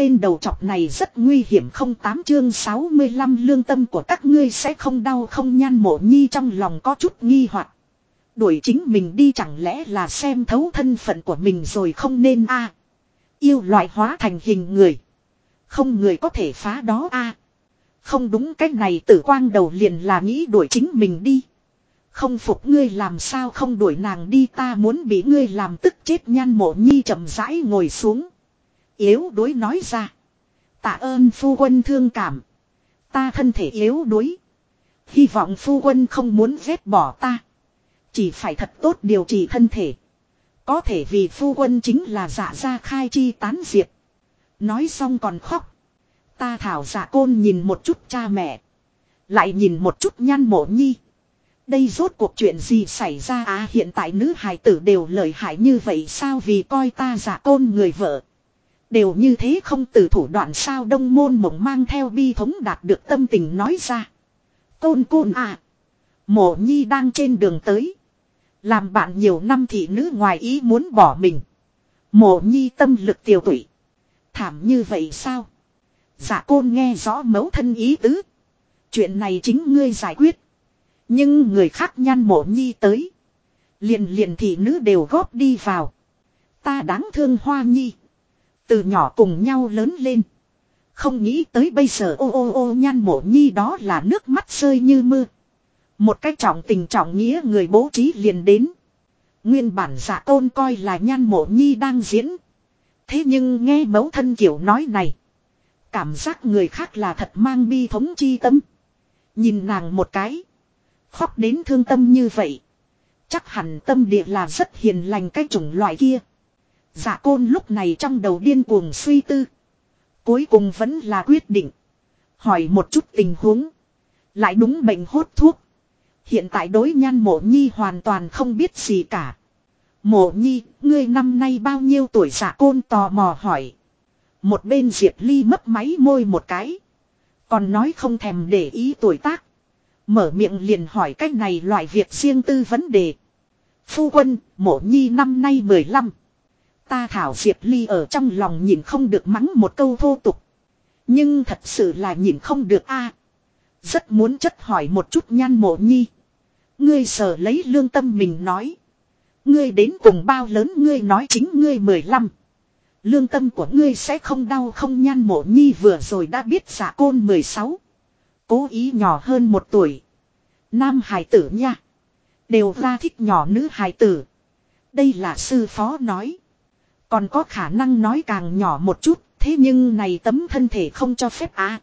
tên đầu chọc này rất nguy hiểm không tám chương 65 lương tâm của các ngươi sẽ không đau không nhan mộ nhi trong lòng có chút nghi hoặc Đuổi chính mình đi chẳng lẽ là xem thấu thân phận của mình rồi không nên a Yêu loại hóa thành hình người. Không người có thể phá đó a Không đúng cách này tử quang đầu liền là nghĩ đuổi chính mình đi. Không phục ngươi làm sao không đuổi nàng đi ta muốn bị ngươi làm tức chết nhan mộ nhi chậm rãi ngồi xuống. Yếu đuối nói ra. Tạ ơn phu quân thương cảm. Ta thân thể yếu đuối. Hy vọng phu quân không muốn ghét bỏ ta. Chỉ phải thật tốt điều trị thân thể. Có thể vì phu quân chính là dạ ra khai chi tán diệt. Nói xong còn khóc. Ta thảo dạ côn nhìn một chút cha mẹ. Lại nhìn một chút nhan mộ nhi. Đây rốt cuộc chuyện gì xảy ra à hiện tại nữ hài tử đều lợi hại như vậy sao vì coi ta giả côn người vợ. Đều như thế không từ thủ đoạn sao đông môn mộng mang theo bi thống đạt được tâm tình nói ra. Côn côn à. Mộ nhi đang trên đường tới. Làm bạn nhiều năm thị nữ ngoài ý muốn bỏ mình. Mộ nhi tâm lực tiêu tụy. Thảm như vậy sao? dạ côn nghe rõ mấu thân ý tứ. Chuyện này chính ngươi giải quyết. Nhưng người khác nhan mộ nhi tới. Liền liền thị nữ đều góp đi vào. Ta đáng thương hoa nhi. Từ nhỏ cùng nhau lớn lên. Không nghĩ tới bây giờ ô ô ô nhan mộ nhi đó là nước mắt rơi như mưa. Một cách trọng tình trọng nghĩa người bố trí liền đến. Nguyên bản giả tôn coi là nhan mộ nhi đang diễn. Thế nhưng nghe mẫu thân kiểu nói này. Cảm giác người khác là thật mang bi thống chi tâm. Nhìn nàng một cái. Khóc đến thương tâm như vậy. Chắc hẳn tâm địa là rất hiền lành cái chủng loại kia. Dạ côn lúc này trong đầu điên cuồng suy tư. Cuối cùng vẫn là quyết định. Hỏi một chút tình huống. Lại đúng bệnh hốt thuốc. Hiện tại đối nhan mộ nhi hoàn toàn không biết gì cả. Mộ nhi, ngươi năm nay bao nhiêu tuổi dạ côn tò mò hỏi. Một bên Diệp Ly mấp máy môi một cái. Còn nói không thèm để ý tuổi tác. Mở miệng liền hỏi cách này loại việc riêng tư vấn đề. Phu quân, mộ nhi năm nay 15. Ta thảo Diệp Ly ở trong lòng nhìn không được mắng một câu thô tục. Nhưng thật sự là nhìn không được a. rất muốn chất hỏi một chút nhan mộ nhi. Ngươi sở lấy lương tâm mình nói. Ngươi đến cùng bao lớn ngươi nói chính ngươi 15. Lương tâm của ngươi sẽ không đau không nhan mộ nhi vừa rồi đã biết giả côn 16. Cố ý nhỏ hơn một tuổi. Nam hải tử nha. Đều ra thích nhỏ nữ hải tử. Đây là sư phó nói. Còn có khả năng nói càng nhỏ một chút. Thế nhưng này tấm thân thể không cho phép à.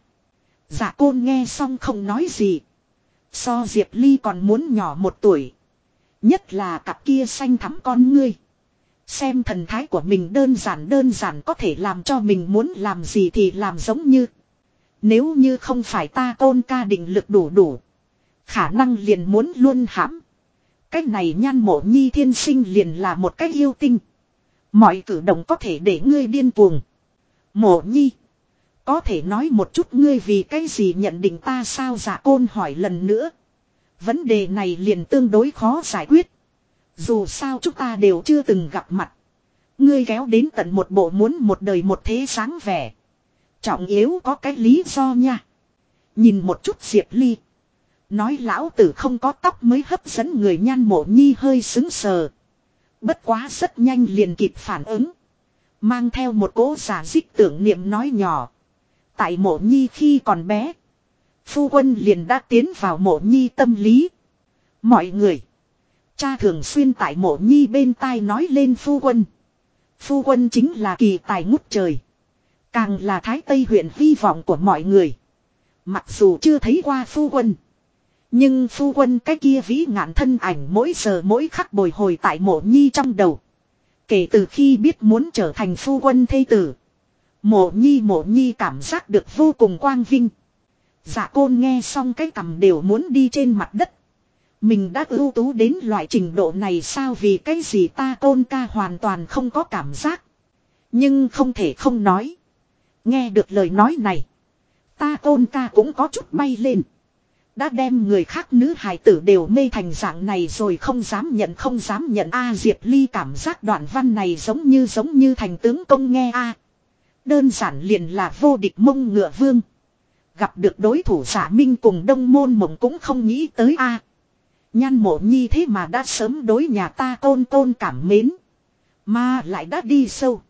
Giả dạ côn nghe xong không nói gì. So Diệp Ly còn muốn nhỏ một tuổi. Nhất là cặp kia xanh thắm con ngươi. Xem thần thái của mình đơn giản đơn giản có thể làm cho mình muốn làm gì thì làm giống như. Nếu như không phải ta tôn ca định lực đủ đủ. Khả năng liền muốn luôn hãm. cách này nhan mộ nhi thiên sinh liền là một cách yêu tinh. Mọi cử động có thể để ngươi điên cuồng. Mộ nhi. Có thể nói một chút ngươi vì cái gì nhận định ta sao giả côn hỏi lần nữa. Vấn đề này liền tương đối khó giải quyết. Dù sao chúng ta đều chưa từng gặp mặt. Ngươi kéo đến tận một bộ muốn một đời một thế sáng vẻ. Trọng yếu có cái lý do nha. Nhìn một chút Diệp Ly. Nói lão tử không có tóc mới hấp dẫn người nhan mộ nhi hơi xứng sờ. Bất quá rất nhanh liền kịp phản ứng. Mang theo một cố giả dích tưởng niệm nói nhỏ. Tại mộ nhi khi còn bé. Phu quân liền đã tiến vào mộ nhi tâm lý. Mọi người. Cha thường xuyên tại mộ nhi bên tai nói lên phu quân. Phu quân chính là kỳ tài ngút trời. Càng là thái tây huyện hy vọng của mọi người. Mặc dù chưa thấy qua phu quân. Nhưng phu quân cái kia vĩ ngạn thân ảnh mỗi giờ mỗi khắc bồi hồi tại mộ nhi trong đầu. Kể từ khi biết muốn trở thành phu quân thây tử. Mộ nhi mộ nhi cảm giác được vô cùng quang vinh. Dạ côn nghe xong cái cầm đều muốn đi trên mặt đất. Mình đã ưu tú đến loại trình độ này sao vì cái gì ta côn ca hoàn toàn không có cảm giác. Nhưng không thể không nói. Nghe được lời nói này. Ta côn ca cũng có chút bay lên. Đã đem người khác nữ hài tử đều mê thành dạng này rồi không dám nhận, không dám nhận A Diệp Ly cảm giác đoạn văn này giống như giống như thành tướng công nghe A. Đơn giản liền là vô địch mông ngựa vương. Gặp được đối thủ giả minh cùng đông môn mộng cũng không nghĩ tới a Nhan mộ nhi thế mà đã sớm đối nhà ta tôn tôn cảm mến. Mà lại đã đi sâu.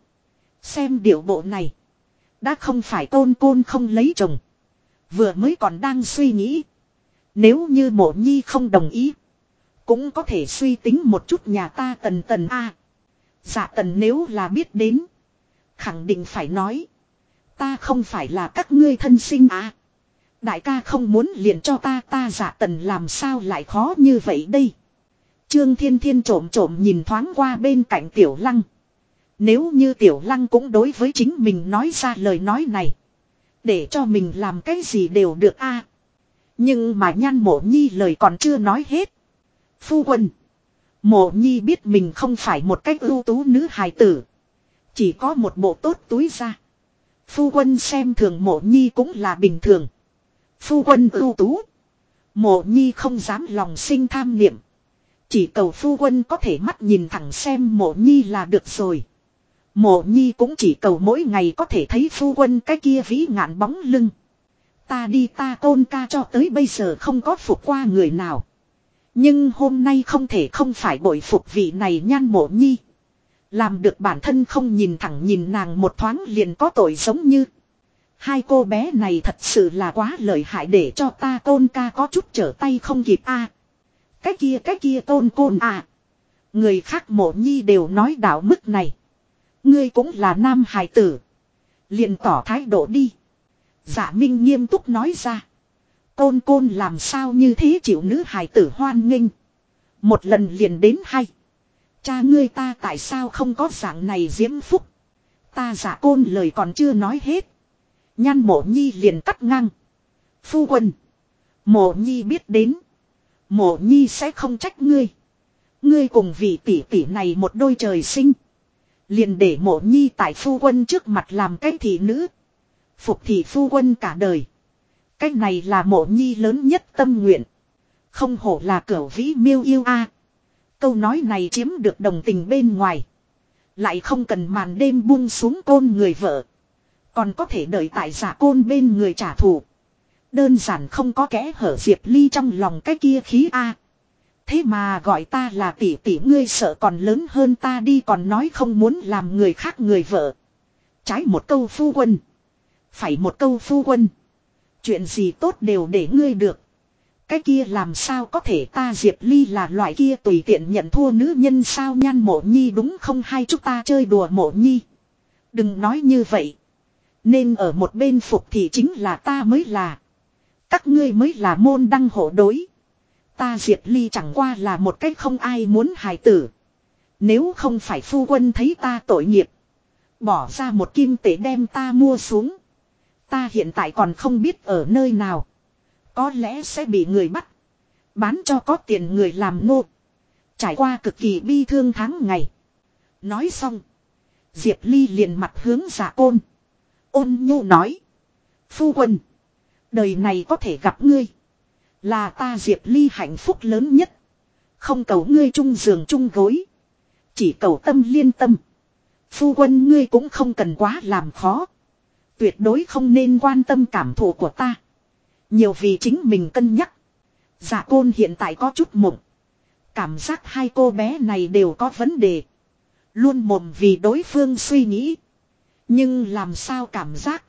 Xem điệu bộ này. Đã không phải tôn côn không lấy chồng. Vừa mới còn đang suy nghĩ. Nếu như mộ nhi không đồng ý. Cũng có thể suy tính một chút nhà ta tần tần a Dạ tần nếu là biết đến. Khẳng định phải nói. Ta không phải là các ngươi thân sinh à. Đại ca không muốn liền cho ta ta giả tần làm sao lại khó như vậy đây. Trương Thiên Thiên trộm trộm nhìn thoáng qua bên cạnh Tiểu Lăng. Nếu như Tiểu Lăng cũng đối với chính mình nói ra lời nói này. Để cho mình làm cái gì đều được a. Nhưng mà nhan mộ nhi lời còn chưa nói hết. Phu quân. Mộ nhi biết mình không phải một cách ưu tú nữ hài tử. Chỉ có một bộ tốt túi ra. Phu quân xem thường mộ nhi cũng là bình thường. Phu quân ưu tú. Mộ nhi không dám lòng sinh tham niệm. Chỉ cầu phu quân có thể mắt nhìn thẳng xem mộ nhi là được rồi. Mộ nhi cũng chỉ cầu mỗi ngày có thể thấy phu quân cái kia vĩ ngạn bóng lưng. Ta đi ta tôn ca cho tới bây giờ không có phục qua người nào. Nhưng hôm nay không thể không phải bội phục vị này nhan mộ nhi. Làm được bản thân không nhìn thẳng nhìn nàng một thoáng liền có tội giống như. Hai cô bé này thật sự là quá lợi hại để cho ta tôn ca có chút trở tay không kịp a. cái kia cái kia tôn côn à. Người khác mộ nhi đều nói đạo mức này. Ngươi cũng là nam hài tử. liền tỏ thái độ đi. Dạ Minh nghiêm túc nói ra. Côn côn làm sao như thế chịu nữ hài tử hoan nghênh. Một lần liền đến hay. Cha ngươi ta tại sao không có dạng này diễm phúc. Ta giả côn lời còn chưa nói hết. Nhan mộ nhi liền cắt ngang. Phu quân. Mộ nhi biết đến. Mộ nhi sẽ không trách ngươi. Ngươi cùng vị tỷ tỷ này một đôi trời sinh. Liền để mộ nhi tại phu quân trước mặt làm cái thị nữ. Phục thị phu quân cả đời. Cách này là mộ nhi lớn nhất tâm nguyện. Không hổ là cửu vĩ miêu yêu a. Câu nói này chiếm được đồng tình bên ngoài. Lại không cần màn đêm buông xuống côn người vợ. Còn có thể đợi tại giả côn bên người trả thù. Đơn giản không có kẽ hở Diệp Ly trong lòng cái kia khí A. Thế mà gọi ta là tỷ tỷ ngươi sợ còn lớn hơn ta đi còn nói không muốn làm người khác người vợ. Trái một câu phu quân. Phải một câu phu quân. Chuyện gì tốt đều để ngươi được. Cái kia làm sao có thể ta Diệp Ly là loại kia tùy tiện nhận thua nữ nhân sao nhan mộ nhi đúng không hay chúng ta chơi đùa mộ nhi. Đừng nói như vậy. Nên ở một bên phục thì chính là ta mới là. Các ngươi mới là môn đăng hộ đối. Ta Diệp Ly chẳng qua là một cách không ai muốn hài tử. Nếu không phải phu quân thấy ta tội nghiệp. Bỏ ra một kim tệ đem ta mua xuống. Ta hiện tại còn không biết ở nơi nào. Có lẽ sẽ bị người bắt. Bán cho có tiền người làm nô. Trải qua cực kỳ bi thương tháng ngày. Nói xong. Diệp Ly liền mặt hướng giả côn. Ôn nhu nói. Phu quân. Đời này có thể gặp ngươi. Là ta Diệp Ly hạnh phúc lớn nhất. Không cầu ngươi chung giường chung gối. Chỉ cầu tâm liên tâm. Phu quân ngươi cũng không cần quá làm khó. Tuyệt đối không nên quan tâm cảm thụ của ta. Nhiều vì chính mình cân nhắc. Giả côn hiện tại có chút mộng. Cảm giác hai cô bé này đều có vấn đề. Luôn mồm vì đối phương suy nghĩ. Nhưng làm sao cảm giác.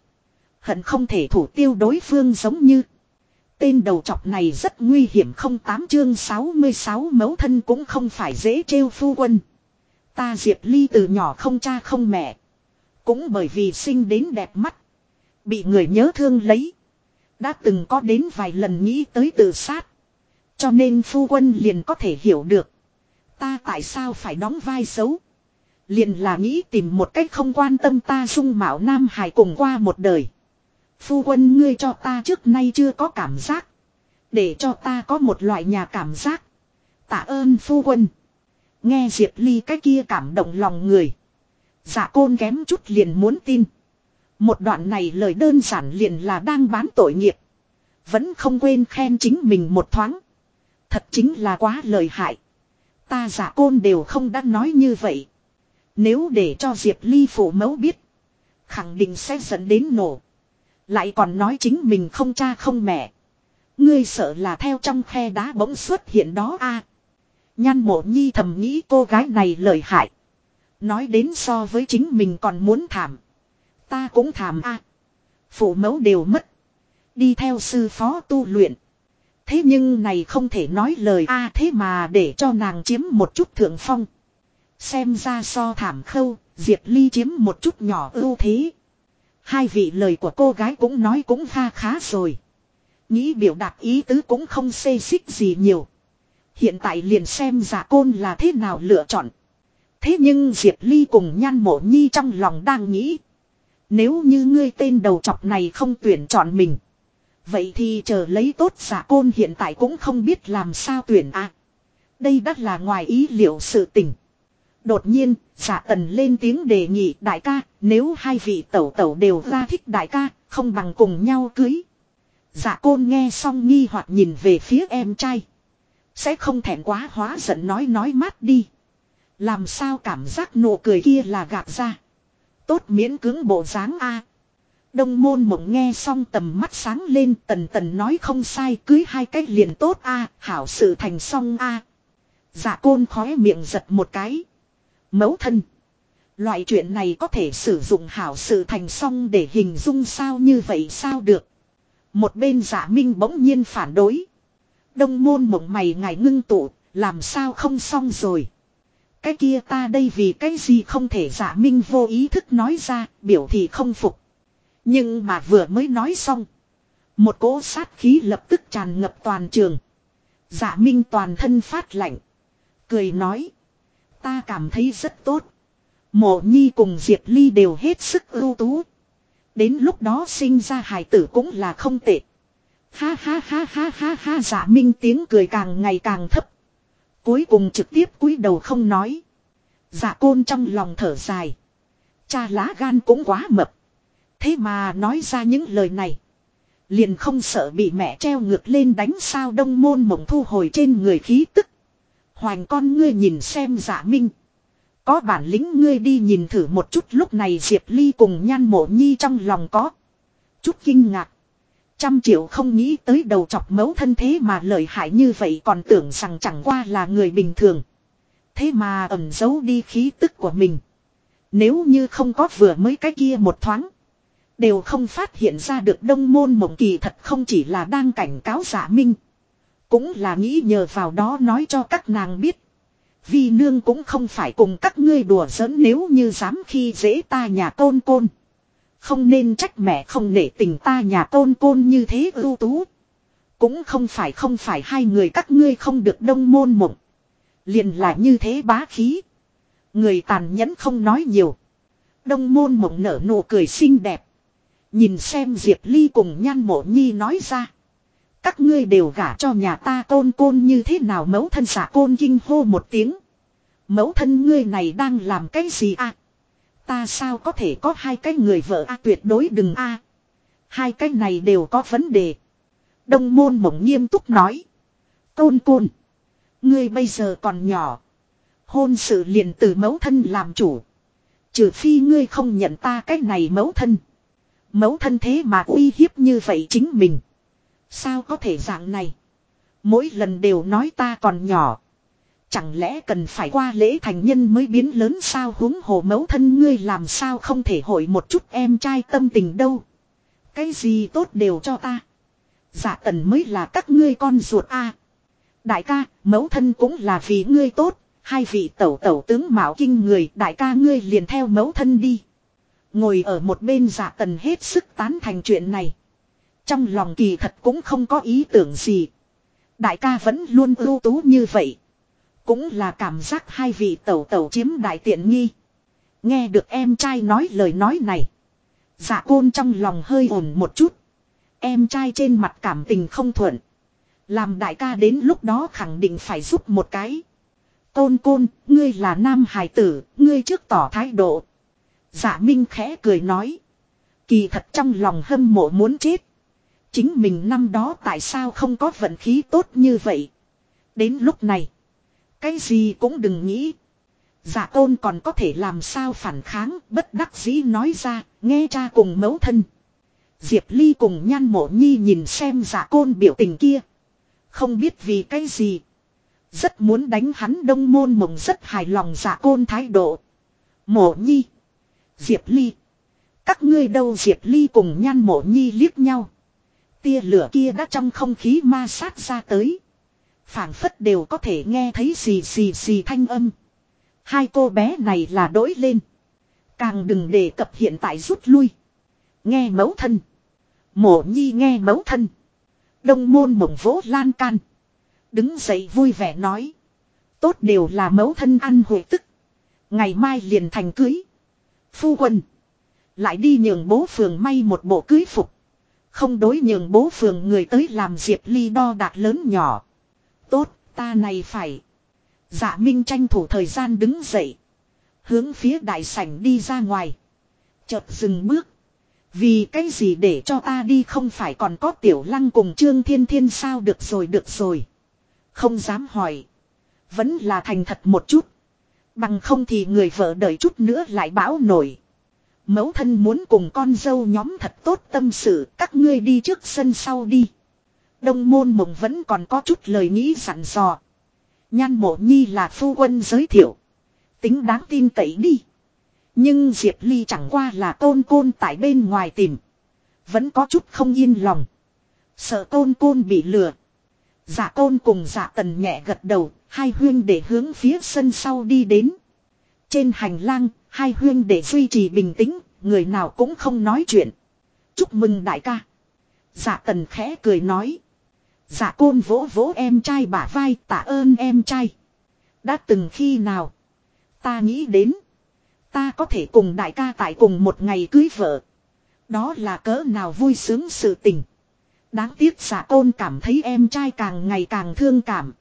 Hận không thể thủ tiêu đối phương giống như. Tên đầu chọc này rất nguy hiểm không tám chương 66 mấu thân cũng không phải dễ trêu phu quân. Ta Diệp Ly từ nhỏ không cha không mẹ. Cũng bởi vì sinh đến đẹp mắt. Bị người nhớ thương lấy. Đã từng có đến vài lần nghĩ tới tự sát. Cho nên phu quân liền có thể hiểu được. Ta tại sao phải đóng vai xấu. Liền là nghĩ tìm một cách không quan tâm ta sung mạo nam hài cùng qua một đời. Phu quân ngươi cho ta trước nay chưa có cảm giác. Để cho ta có một loại nhà cảm giác. Tạ ơn phu quân. Nghe Diệp Ly cái kia cảm động lòng người. Dạ côn kém chút liền muốn tin. Một đoạn này lời đơn giản liền là đang bán tội nghiệp. Vẫn không quên khen chính mình một thoáng. Thật chính là quá lời hại. Ta giả côn đều không đã nói như vậy. Nếu để cho Diệp Ly phụ mẫu biết. Khẳng định sẽ dẫn đến nổ. Lại còn nói chính mình không cha không mẹ. Ngươi sợ là theo trong khe đá bỗng xuất hiện đó a à. Nhan mộ nhi thầm nghĩ cô gái này lời hại. Nói đến so với chính mình còn muốn thảm. Ta cũng thảm a Phụ mẫu đều mất. Đi theo sư phó tu luyện. Thế nhưng này không thể nói lời a thế mà để cho nàng chiếm một chút thượng phong. Xem ra so thảm khâu, Diệp Ly chiếm một chút nhỏ ưu thế. Hai vị lời của cô gái cũng nói cũng pha khá rồi. Nghĩ biểu đạt ý tứ cũng không xê xích gì nhiều. Hiện tại liền xem giả côn là thế nào lựa chọn. Thế nhưng Diệp Ly cùng nhan mộ nhi trong lòng đang nghĩ. Nếu như ngươi tên đầu chọc này không tuyển chọn mình. Vậy thì chờ lấy tốt giả côn hiện tại cũng không biết làm sao tuyển à. Đây đắt là ngoài ý liệu sự tình. Đột nhiên, giả tần lên tiếng đề nghị đại ca, nếu hai vị tẩu tẩu đều ra thích đại ca, không bằng cùng nhau cưới. Giả côn nghe xong nghi hoặc nhìn về phía em trai. Sẽ không thèm quá hóa giận nói nói mát đi. Làm sao cảm giác nụ cười kia là gạt ra. Tốt miễn cứng bộ dáng a. Đông môn mộng nghe xong tầm mắt sáng lên tần tần nói không sai cưới hai cách liền tốt a hảo sự thành xong a Dạ côn khói miệng giật một cái. Mẫu thân. Loại chuyện này có thể sử dụng hảo sự thành xong để hình dung sao như vậy sao được. Một bên giả minh bỗng nhiên phản đối. Đông môn mộng mày ngài ngưng tụ, làm sao không xong rồi. Cái kia ta đây vì cái gì không thể giả minh vô ý thức nói ra, biểu thị không phục. Nhưng mà vừa mới nói xong. Một cỗ sát khí lập tức tràn ngập toàn trường. Giả minh toàn thân phát lạnh. Cười nói. Ta cảm thấy rất tốt. Mộ nhi cùng Diệp Ly đều hết sức ưu tú. Đến lúc đó sinh ra hài tử cũng là không tệ. Ha ha ha ha ha ha giả minh tiếng cười càng ngày càng thấp. Cuối cùng trực tiếp cúi đầu không nói. Giả côn trong lòng thở dài. Cha lá gan cũng quá mập. Thế mà nói ra những lời này. Liền không sợ bị mẹ treo ngược lên đánh sao đông môn mộng thu hồi trên người khí tức. Hoành con ngươi nhìn xem giả minh. Có bản lĩnh ngươi đi nhìn thử một chút lúc này Diệp Ly cùng nhan mộ nhi trong lòng có. Chút kinh ngạc. Trăm triệu không nghĩ tới đầu chọc mấu thân thế mà lợi hại như vậy còn tưởng rằng chẳng qua là người bình thường. Thế mà ẩn giấu đi khí tức của mình. Nếu như không có vừa mới cái kia một thoáng. Đều không phát hiện ra được đông môn mộng kỳ thật không chỉ là đang cảnh cáo giả minh. Cũng là nghĩ nhờ vào đó nói cho các nàng biết. Vì nương cũng không phải cùng các ngươi đùa giỡn nếu như dám khi dễ ta nhà tôn côn. Không nên trách mẹ không nể tình ta nhà tôn côn như thế ưu tú. Cũng không phải không phải hai người các ngươi không được đông môn mộng. Liền là như thế bá khí. Người tàn nhẫn không nói nhiều. Đông môn mộng nở nụ cười xinh đẹp. Nhìn xem Diệp Ly cùng nhan mộ nhi nói ra. Các ngươi đều gả cho nhà ta tôn côn như thế nào mẫu thân xả côn kinh hô một tiếng. Mẫu thân ngươi này đang làm cái gì à? Ta sao có thể có hai cái người vợ a, tuyệt đối đừng a Hai cái này đều có vấn đề. Đông môn mộng nghiêm túc nói. Tôn côn. Ngươi bây giờ còn nhỏ. Hôn sự liền từ mẫu thân làm chủ. Trừ phi ngươi không nhận ta cái này mẫu thân. Mẫu thân thế mà uy hiếp như vậy chính mình. Sao có thể dạng này? Mỗi lần đều nói ta còn nhỏ. Chẳng lẽ cần phải qua lễ thành nhân mới biến lớn sao huống hồ mẫu thân ngươi làm sao không thể hội một chút em trai tâm tình đâu. Cái gì tốt đều cho ta. Dạ tần mới là các ngươi con ruột a. Đại ca, mẫu thân cũng là vì ngươi tốt, hai vị tẩu tẩu tướng mạo kinh người, đại ca ngươi liền theo mẫu thân đi. Ngồi ở một bên dạ tần hết sức tán thành chuyện này. Trong lòng kỳ thật cũng không có ý tưởng gì. Đại ca vẫn luôn ưu tú như vậy. Cũng là cảm giác hai vị tẩu tẩu chiếm đại tiện nghi. Nghe được em trai nói lời nói này. Dạ côn trong lòng hơi ổn một chút. Em trai trên mặt cảm tình không thuận. Làm đại ca đến lúc đó khẳng định phải giúp một cái. Côn côn, ngươi là nam hài tử, ngươi trước tỏ thái độ. Dạ Minh khẽ cười nói. Kỳ thật trong lòng hâm mộ muốn chết. Chính mình năm đó tại sao không có vận khí tốt như vậy. Đến lúc này. Cái gì cũng đừng nghĩ. giả tôn còn có thể làm sao phản kháng, bất đắc dĩ nói ra. Nghe cha cùng mẫu thân. Diệp Ly cùng nhan mộ nhi nhìn xem dạ giả côn biểu tình kia. Không biết vì cái gì. Rất muốn đánh hắn đông môn mộng rất hài lòng dạ giả côn thái độ. Mộ nhi. Diệp Ly. Các ngươi đâu Diệp Ly cùng nhan mộ nhi liếc nhau. Tia lửa kia đã trong không khí ma sát ra tới phảng phất đều có thể nghe thấy xì xì xì thanh âm. Hai cô bé này là đổi lên. Càng đừng đề cập hiện tại rút lui. Nghe mẫu thân. Mộ nhi nghe mẫu thân. Đông môn mộng vỗ lan can. Đứng dậy vui vẻ nói. Tốt đều là mẫu thân ăn hồi tức. Ngày mai liền thành cưới. Phu quân. Lại đi nhường bố phường may một bộ cưới phục. Không đối nhường bố phường người tới làm diệp ly đo đạc lớn nhỏ. Tốt, ta này phải. Dạ Minh tranh thủ thời gian đứng dậy. Hướng phía đại sảnh đi ra ngoài. Chợt dừng bước. Vì cái gì để cho ta đi không phải còn có tiểu lăng cùng Trương Thiên Thiên sao được rồi được rồi. Không dám hỏi. Vẫn là thành thật một chút. Bằng không thì người vợ đợi chút nữa lại bão nổi. Mẫu thân muốn cùng con dâu nhóm thật tốt tâm sự các ngươi đi trước sân sau đi. Đông môn mộng vẫn còn có chút lời nghĩ sẵn dò. Nhan mộ nhi là phu quân giới thiệu. Tính đáng tin cậy đi. Nhưng Diệp Ly chẳng qua là tôn côn tại bên ngoài tìm. Vẫn có chút không yên lòng. Sợ tôn côn bị lừa. Dạ tôn cùng dạ tần nhẹ gật đầu, hai huyên để hướng phía sân sau đi đến. Trên hành lang, hai huyên để duy trì bình tĩnh, người nào cũng không nói chuyện. Chúc mừng đại ca. Dạ tần khẽ cười nói. Dạ côn vỗ vỗ em trai bả vai tạ ơn em trai. Đã từng khi nào. Ta nghĩ đến. Ta có thể cùng đại ca tại cùng một ngày cưới vợ. Đó là cỡ nào vui sướng sự tình. Đáng tiếc giả côn cảm thấy em trai càng ngày càng thương cảm.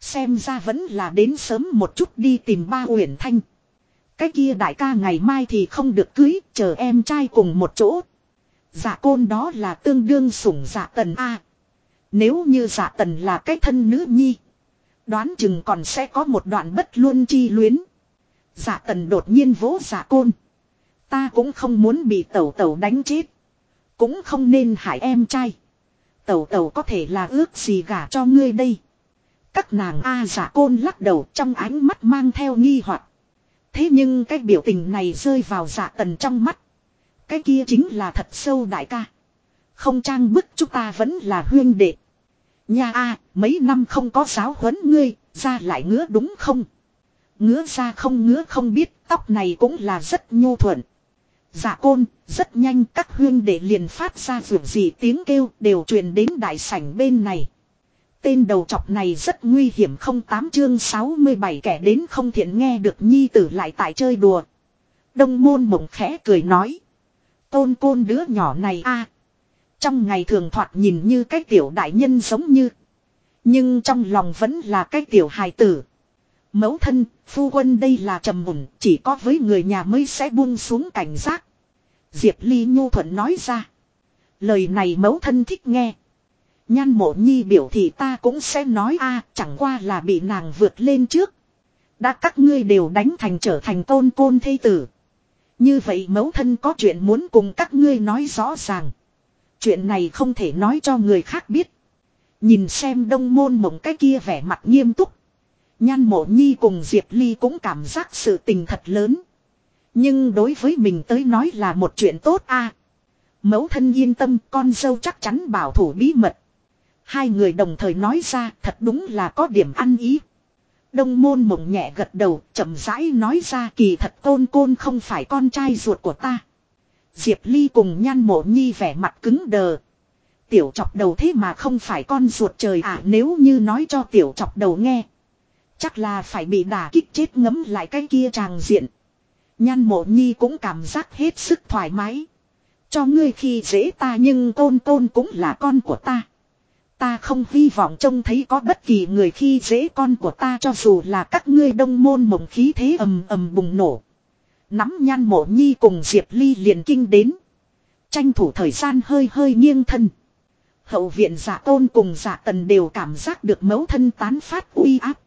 Xem ra vẫn là đến sớm một chút đi tìm ba Uyển Thanh. Cái kia đại ca ngày mai thì không được cưới, chờ em trai cùng một chỗ. Giả côn đó là tương đương sủng giả tần A. Nếu như giả tần là cái thân nữ nhi. Đoán chừng còn sẽ có một đoạn bất luân chi luyến. Giả tần đột nhiên vỗ giả côn. Ta cũng không muốn bị tẩu tẩu đánh chết. Cũng không nên hại em trai. Tẩu tẩu có thể là ước gì gả cho ngươi đây. Các nàng A giả côn lắc đầu trong ánh mắt mang theo nghi hoặc. Thế nhưng cái biểu tình này rơi vào giả tần trong mắt. Cái kia chính là thật sâu đại ca. Không trang bức chúng ta vẫn là huyên đệ. Nha a mấy năm không có giáo huấn ngươi, ra lại ngứa đúng không? Ngứa ra không ngứa không biết, tóc này cũng là rất nhu thuận. Dạ côn, rất nhanh các huyên đệ liền phát ra vượt gì tiếng kêu đều truyền đến đại sảnh bên này. Tên đầu chọc này rất nguy hiểm không tám chương 67 kẻ đến không thiện nghe được nhi tử lại tại chơi đùa. Đông môn mộng khẽ cười nói. Tôn côn đứa nhỏ này a trong ngày thường thoạt nhìn như cái tiểu đại nhân giống như. Nhưng trong lòng vẫn là cái tiểu hài tử. Mẫu thân, phu quân đây là trầm mùn, chỉ có với người nhà mới sẽ buông xuống cảnh giác. Diệp Ly Nhu Thuận nói ra. Lời này mẫu thân thích nghe. Nhan mộ nhi biểu thì ta cũng sẽ nói a chẳng qua là bị nàng vượt lên trước. Đã các ngươi đều đánh thành trở thành tôn côn thây tử. Như vậy mẫu thân có chuyện muốn cùng các ngươi nói rõ ràng. Chuyện này không thể nói cho người khác biết. Nhìn xem đông môn mộng cái kia vẻ mặt nghiêm túc. Nhan mộ nhi cùng Diệp Ly cũng cảm giác sự tình thật lớn. Nhưng đối với mình tới nói là một chuyện tốt a. Mẫu thân yên tâm, con dâu chắc chắn bảo thủ bí mật. Hai người đồng thời nói ra, thật đúng là có điểm ăn ý. Đông môn mộng nhẹ gật đầu, chậm rãi nói ra, kỳ thật côn côn không phải con trai ruột của ta. Diệp Ly cùng nhan mộ nhi vẻ mặt cứng đờ. Tiểu chọc đầu thế mà không phải con ruột trời à nếu như nói cho tiểu chọc đầu nghe. Chắc là phải bị đả kích chết ngấm lại cái kia tràng diện. Nhan mộ nhi cũng cảm giác hết sức thoải mái. Cho ngươi khi dễ ta nhưng tôn tôn cũng là con của ta. Ta không hy vọng trông thấy có bất kỳ người khi dễ con của ta cho dù là các ngươi đông môn mộng khí thế ầm ầm bùng nổ. Nắm nhan mộ nhi cùng Diệp Ly liền kinh đến. Tranh thủ thời gian hơi hơi nghiêng thân. Hậu viện giả tôn cùng giả tần đều cảm giác được mẫu thân tán phát uy áp.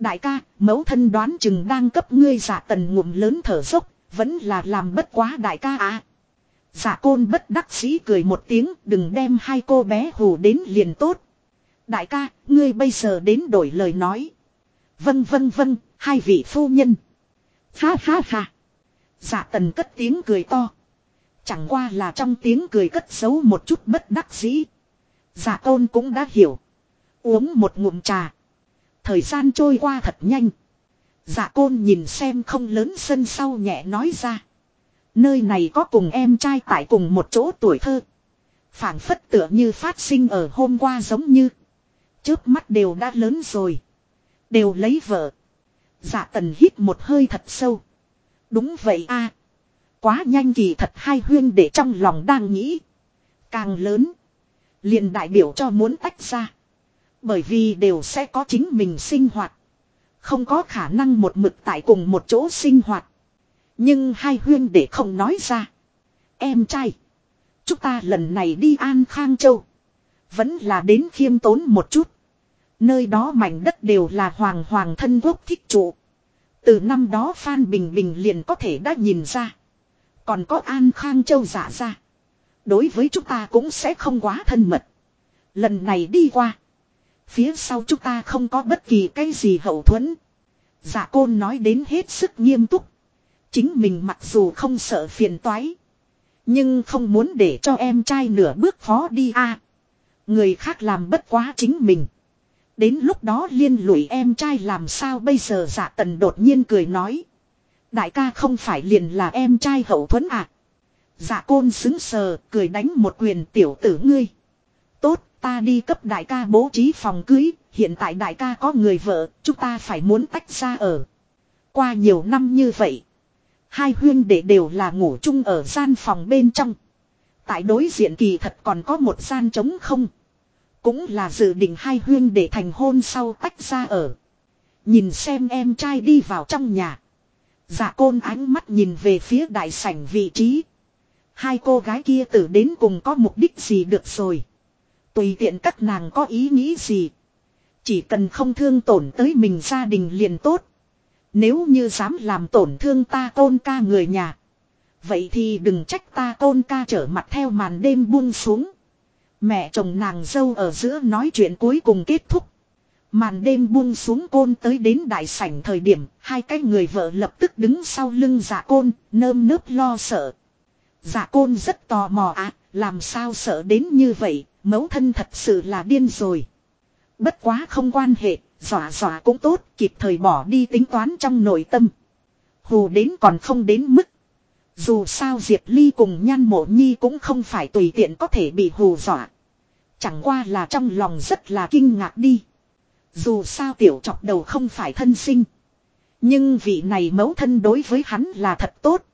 Đại ca, mẫu thân đoán chừng đang cấp ngươi giả tần ngụm lớn thở dốc, vẫn là làm bất quá đại ca à. giả côn bất đắc sĩ cười một tiếng đừng đem hai cô bé hù đến liền tốt. Đại ca, ngươi bây giờ đến đổi lời nói. Vâng vâng vâng, hai vị phu nhân. Ha ha ha. Dạ tần cất tiếng cười to. Chẳng qua là trong tiếng cười cất giấu một chút bất đắc dĩ. Dạ tôn cũng đã hiểu. Uống một ngụm trà. Thời gian trôi qua thật nhanh. Dạ côn nhìn xem không lớn sân sau nhẹ nói ra. Nơi này có cùng em trai tại cùng một chỗ tuổi thơ. phảng phất tựa như phát sinh ở hôm qua giống như. Trước mắt đều đã lớn rồi. Đều lấy vợ. Dạ tần hít một hơi thật sâu. Đúng vậy a Quá nhanh kỳ thật hai huyên để trong lòng đang nghĩ. Càng lớn. liền đại biểu cho muốn tách ra. Bởi vì đều sẽ có chính mình sinh hoạt. Không có khả năng một mực tại cùng một chỗ sinh hoạt. Nhưng hai huyên để không nói ra. Em trai. Chúng ta lần này đi An Khang Châu. Vẫn là đến khiêm tốn một chút. Nơi đó mảnh đất đều là hoàng hoàng thân quốc thích trụ. Từ năm đó Phan Bình Bình liền có thể đã nhìn ra. Còn có An Khang Châu giả ra. Đối với chúng ta cũng sẽ không quá thân mật. Lần này đi qua. Phía sau chúng ta không có bất kỳ cái gì hậu thuẫn. Giả côn nói đến hết sức nghiêm túc. Chính mình mặc dù không sợ phiền toái. Nhưng không muốn để cho em trai nửa bước phó đi a Người khác làm bất quá chính mình. Đến lúc đó liên lụy em trai làm sao bây giờ dạ tần đột nhiên cười nói. Đại ca không phải liền là em trai hậu thuẫn à. Dạ côn xứng sờ, cười đánh một quyền tiểu tử ngươi. Tốt, ta đi cấp đại ca bố trí phòng cưới, hiện tại đại ca có người vợ, chúng ta phải muốn tách ra ở. Qua nhiều năm như vậy, hai huyên đệ đều là ngủ chung ở gian phòng bên trong. Tại đối diện kỳ thật còn có một gian trống không. Cũng là dự định hai huyên để thành hôn sau tách ra ở. Nhìn xem em trai đi vào trong nhà. Dạ côn ánh mắt nhìn về phía đại sảnh vị trí. Hai cô gái kia tử đến cùng có mục đích gì được rồi. Tùy tiện các nàng có ý nghĩ gì. Chỉ cần không thương tổn tới mình gia đình liền tốt. Nếu như dám làm tổn thương ta tôn ca người nhà. Vậy thì đừng trách ta tôn ca trở mặt theo màn đêm buông xuống. Mẹ chồng nàng dâu ở giữa nói chuyện cuối cùng kết thúc. Màn đêm buông xuống côn tới đến đại sảnh thời điểm, hai cái người vợ lập tức đứng sau lưng giả côn, nơm nớp lo sợ. Giả côn rất tò mò ạ, làm sao sợ đến như vậy, mẫu thân thật sự là điên rồi. Bất quá không quan hệ, dọa dọa cũng tốt, kịp thời bỏ đi tính toán trong nội tâm. Hù đến còn không đến mức. Dù sao Diệp Ly cùng nhan mộ nhi cũng không phải tùy tiện có thể bị hù dọa. Chẳng qua là trong lòng rất là kinh ngạc đi. Dù sao tiểu chọc đầu không phải thân sinh. Nhưng vị này mẫu thân đối với hắn là thật tốt.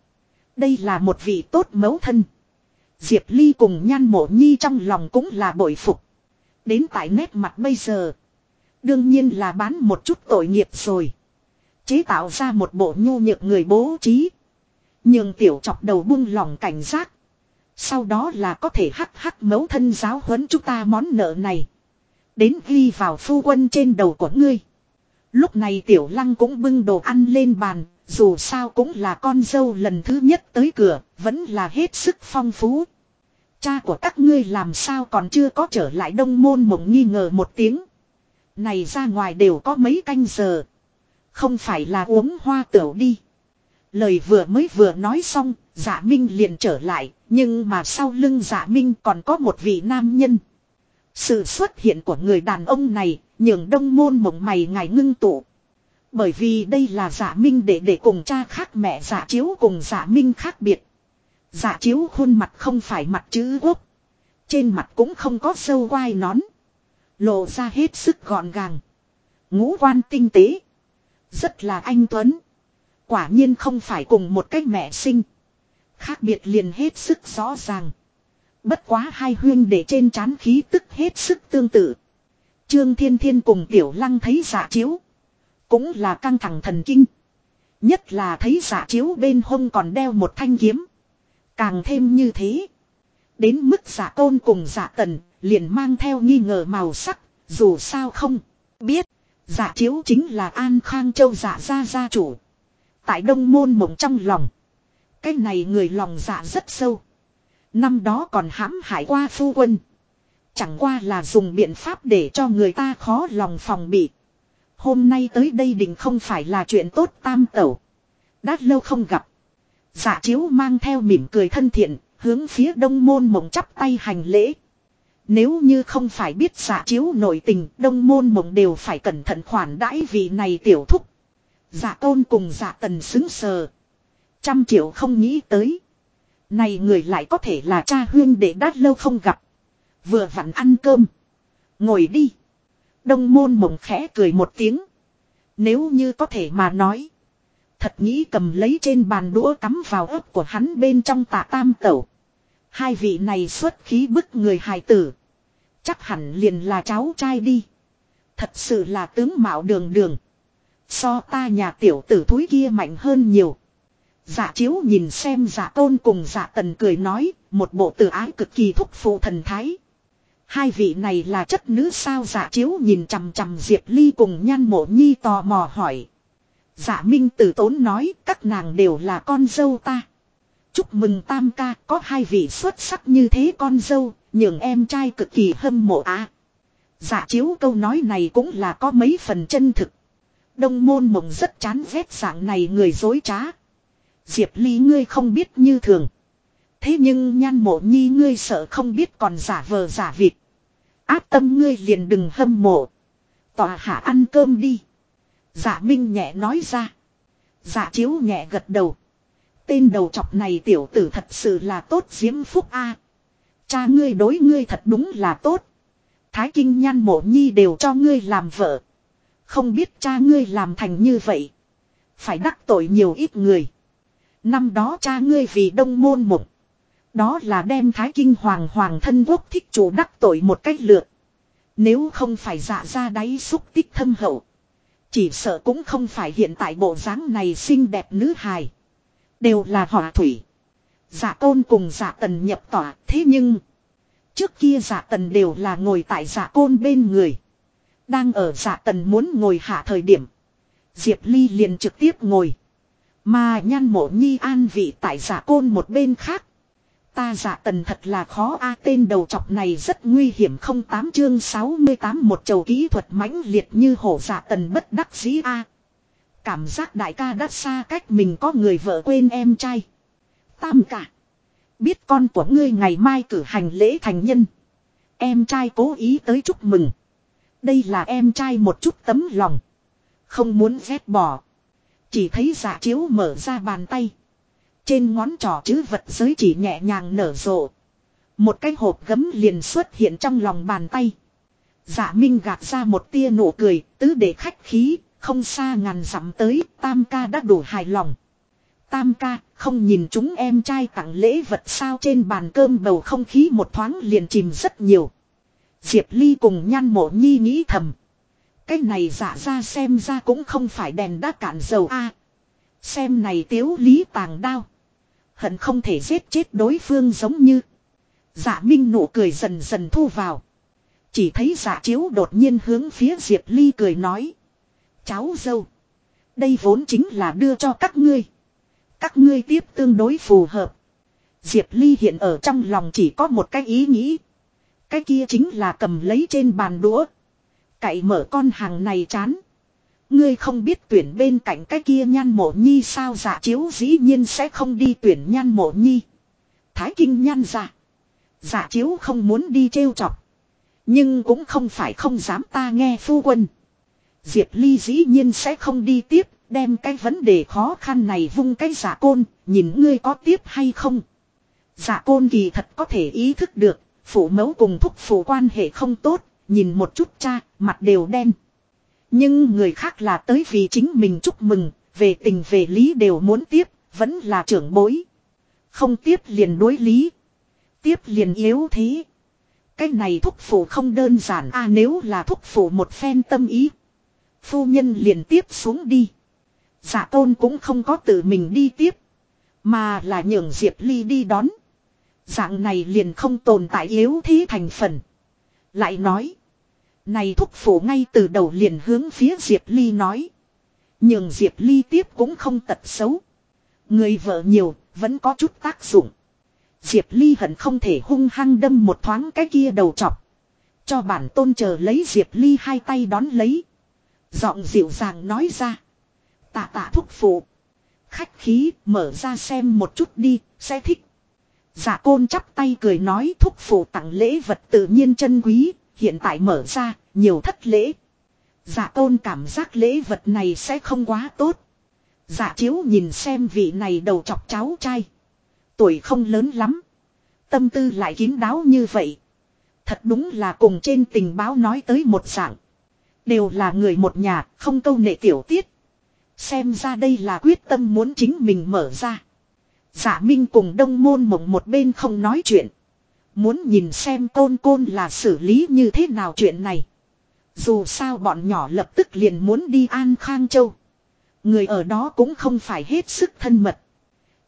Đây là một vị tốt mẫu thân. Diệp Ly cùng nhan mộ nhi trong lòng cũng là bội phục. Đến tại nét mặt bây giờ. Đương nhiên là bán một chút tội nghiệp rồi. Chế tạo ra một bộ nhu nhược người bố trí. Nhưng tiểu chọc đầu buông lòng cảnh giác. Sau đó là có thể hắc hắc mấu thân giáo huấn chúng ta món nợ này. Đến ghi vào phu quân trên đầu của ngươi. Lúc này tiểu lăng cũng bưng đồ ăn lên bàn, dù sao cũng là con dâu lần thứ nhất tới cửa, vẫn là hết sức phong phú. Cha của các ngươi làm sao còn chưa có trở lại đông môn mộng nghi ngờ một tiếng. Này ra ngoài đều có mấy canh giờ. Không phải là uống hoa tửu đi. Lời vừa mới vừa nói xong, giả minh liền trở lại, nhưng mà sau lưng giả minh còn có một vị nam nhân. Sự xuất hiện của người đàn ông này, nhường đông môn mộng mày ngài ngưng tụ. Bởi vì đây là giả minh để để cùng cha khác mẹ giả chiếu cùng giả minh khác biệt. Giả chiếu khuôn mặt không phải mặt chữ quốc. Trên mặt cũng không có sâu quai nón. Lộ ra hết sức gọn gàng. Ngũ quan tinh tế. Rất là anh Tuấn. Quả nhiên không phải cùng một cách mẹ sinh. Khác biệt liền hết sức rõ ràng. Bất quá hai huyên để trên chán khí tức hết sức tương tự. Trương Thiên Thiên cùng Tiểu Lăng thấy giả chiếu. Cũng là căng thẳng thần kinh. Nhất là thấy giả chiếu bên hông còn đeo một thanh kiếm. Càng thêm như thế. Đến mức giả tôn cùng giả tần liền mang theo nghi ngờ màu sắc. Dù sao không biết. Giả chiếu chính là An Khang Châu giả gia gia chủ. Tại đông môn mộng trong lòng. Cái này người lòng dạ rất sâu. Năm đó còn hãm hại qua phu quân. Chẳng qua là dùng biện pháp để cho người ta khó lòng phòng bị. Hôm nay tới đây đình không phải là chuyện tốt tam tẩu. Đã lâu không gặp. Dạ chiếu mang theo mỉm cười thân thiện, hướng phía đông môn mộng chắp tay hành lễ. Nếu như không phải biết dạ chiếu nội tình, đông môn mộng đều phải cẩn thận khoản đãi vị này tiểu thúc. Dạ tôn cùng dạ tần xứng sờ. Trăm triệu không nghĩ tới. Này người lại có thể là cha huyên để đát lâu không gặp. Vừa vặn ăn cơm. Ngồi đi. Đông môn mộng khẽ cười một tiếng. Nếu như có thể mà nói. Thật nghĩ cầm lấy trên bàn đũa cắm vào ớt của hắn bên trong tạ tam tẩu. Hai vị này xuất khí bức người hài tử. Chắc hẳn liền là cháu trai đi. Thật sự là tướng mạo đường đường. So ta nhà tiểu tử thúi kia mạnh hơn nhiều. Dạ chiếu nhìn xem dạ tôn cùng dạ tần cười nói, một bộ tử ái cực kỳ thúc phụ thần thái. Hai vị này là chất nữ sao dạ chiếu nhìn chằm chằm Diệp Ly cùng nhan mộ nhi tò mò hỏi. Dạ Minh tử tốn nói các nàng đều là con dâu ta. Chúc mừng tam ca có hai vị xuất sắc như thế con dâu, nhường em trai cực kỳ hâm mộ á. Giả Dạ chiếu câu nói này cũng là có mấy phần chân thực. Đông môn mộng rất chán ghét dạng này người dối trá. Diệp Ly ngươi không biết như thường. Thế nhưng nhan mộ nhi ngươi sợ không biết còn giả vờ giả vịt. Áp tâm ngươi liền đừng hâm mộ. Tòa hạ ăn cơm đi. Dạ Minh nhẹ nói ra. Dạ chiếu nhẹ gật đầu. Tên đầu chọc này tiểu tử thật sự là tốt diễm phúc a. Cha ngươi đối ngươi thật đúng là tốt. Thái kinh nhan mộ nhi đều cho ngươi làm vợ. Không biết cha ngươi làm thành như vậy. Phải đắc tội nhiều ít người. Năm đó cha ngươi vì đông môn mộng. Đó là đem thái kinh hoàng hoàng thân quốc thích chủ đắc tội một cách lượt. Nếu không phải dạ ra đáy xúc tích thâm hậu. Chỉ sợ cũng không phải hiện tại bộ dáng này xinh đẹp nữ hài. Đều là họa thủy. Dạ tôn cùng dạ tần nhập tỏa thế nhưng. Trước kia dạ tần đều là ngồi tại dạ côn bên người. Đang ở giả tần muốn ngồi hạ thời điểm. Diệp Ly liền trực tiếp ngồi. Mà nhan mộ nhi an vị tại giả côn một bên khác. Ta giả tần thật là khó a à, tên đầu chọc này rất nguy hiểm không tám chương 68 một chầu kỹ thuật mãnh liệt như hổ giả tần bất đắc dĩ a. Cảm giác đại ca đã xa cách mình có người vợ quên em trai. Tam cả. Biết con của ngươi ngày mai cử hành lễ thành nhân. Em trai cố ý tới chúc mừng. Đây là em trai một chút tấm lòng. Không muốn ghét bỏ. Chỉ thấy giả chiếu mở ra bàn tay. Trên ngón trỏ chữ vật giới chỉ nhẹ nhàng nở rộ. Một cái hộp gấm liền xuất hiện trong lòng bàn tay. giả Minh gạt ra một tia nụ cười, tứ để khách khí, không xa ngàn dặm tới, tam ca đã đủ hài lòng. Tam ca, không nhìn chúng em trai tặng lễ vật sao trên bàn cơm bầu không khí một thoáng liền chìm rất nhiều. Diệp Ly cùng nhan mộ nhi nghĩ thầm. Cái này giả ra xem ra cũng không phải đèn đã cạn dầu a. xem này tiếu lý tàng đao. Hận không thể giết chết đối phương giống như. Dạ Minh nụ cười dần dần thu vào. Chỉ thấy dạ chiếu đột nhiên hướng phía Diệp Ly cười nói. Cháu dâu. Đây vốn chính là đưa cho các ngươi. Các ngươi tiếp tương đối phù hợp. Diệp Ly hiện ở trong lòng chỉ có một cái ý nghĩ. Cái kia chính là cầm lấy trên bàn đũa. Cậy mở con hàng này chán. Ngươi không biết tuyển bên cạnh cái kia nhan mộ nhi sao dạ chiếu dĩ nhiên sẽ không đi tuyển nhan mộ nhi. Thái kinh nhan dạ. Dạ chiếu không muốn đi trêu chọc. Nhưng cũng không phải không dám ta nghe phu quân. Diệp Ly dĩ nhiên sẽ không đi tiếp, đem cái vấn đề khó khăn này vung cái giả côn, nhìn ngươi có tiếp hay không. Giả côn kỳ thật có thể ý thức được, phụ mẫu cùng thúc phụ quan hệ không tốt, nhìn một chút cha, mặt đều đen. Nhưng người khác là tới vì chính mình chúc mừng, về tình về lý đều muốn tiếp, vẫn là trưởng bối. Không tiếp liền đối lý. Tiếp liền yếu thế. Cái này thúc phụ không đơn giản a à, nếu là thúc phụ một phen tâm ý. Phu nhân liền tiếp xuống đi. giả tôn cũng không có tự mình đi tiếp. Mà là nhường Diệp Ly đi đón. Dạng này liền không tồn tại yếu thế thành phần. Lại nói. Này thúc phủ ngay từ đầu liền hướng phía Diệp Ly nói. Nhưng Diệp Ly tiếp cũng không tật xấu. Người vợ nhiều, vẫn có chút tác dụng. Diệp Ly hận không thể hung hăng đâm một thoáng cái kia đầu chọc. Cho bản tôn chờ lấy Diệp Ly hai tay đón lấy. Giọng dịu dàng nói ra. Tạ tạ thúc phụ. Khách khí mở ra xem một chút đi, sẽ thích. Dạ côn chắp tay cười nói thúc phụ tặng lễ vật tự nhiên chân quý, hiện tại mở ra, nhiều thất lễ. Dạ côn cảm giác lễ vật này sẽ không quá tốt. Dạ chiếu nhìn xem vị này đầu chọc cháu trai. Tuổi không lớn lắm. Tâm tư lại kín đáo như vậy. Thật đúng là cùng trên tình báo nói tới một dạng. Đều là người một nhà, không câu nệ tiểu tiết. Xem ra đây là quyết tâm muốn chính mình mở ra. Dạ Minh cùng đông môn mộng một bên không nói chuyện. Muốn nhìn xem côn côn là xử lý như thế nào chuyện này. Dù sao bọn nhỏ lập tức liền muốn đi An Khang Châu. Người ở đó cũng không phải hết sức thân mật.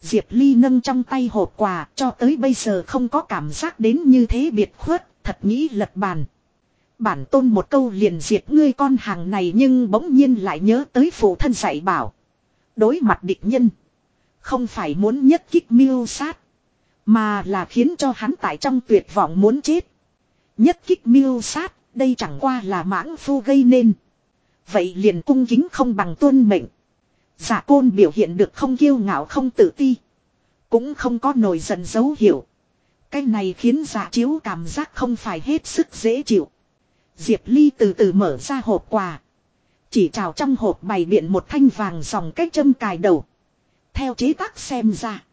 Diệp Ly nâng trong tay hộp quà cho tới bây giờ không có cảm giác đến như thế biệt khuất, thật nghĩ lật bàn. Bản tôn một câu liền diệt ngươi con hàng này nhưng bỗng nhiên lại nhớ tới phụ thân dạy bảo. Đối mặt địch nhân. Không phải muốn nhất kích miêu sát. Mà là khiến cho hắn tại trong tuyệt vọng muốn chết. Nhất kích miêu sát, đây chẳng qua là mãng phu gây nên. Vậy liền cung kính không bằng tuân mệnh. Giả côn biểu hiện được không kiêu ngạo không tự ti. Cũng không có nổi giận dấu hiệu. Cái này khiến giả chiếu cảm giác không phải hết sức dễ chịu. Diệp Ly từ từ mở ra hộp quà. Chỉ trào trong hộp bày biện một thanh vàng dòng cách châm cài đầu. Theo chế tác xem ra.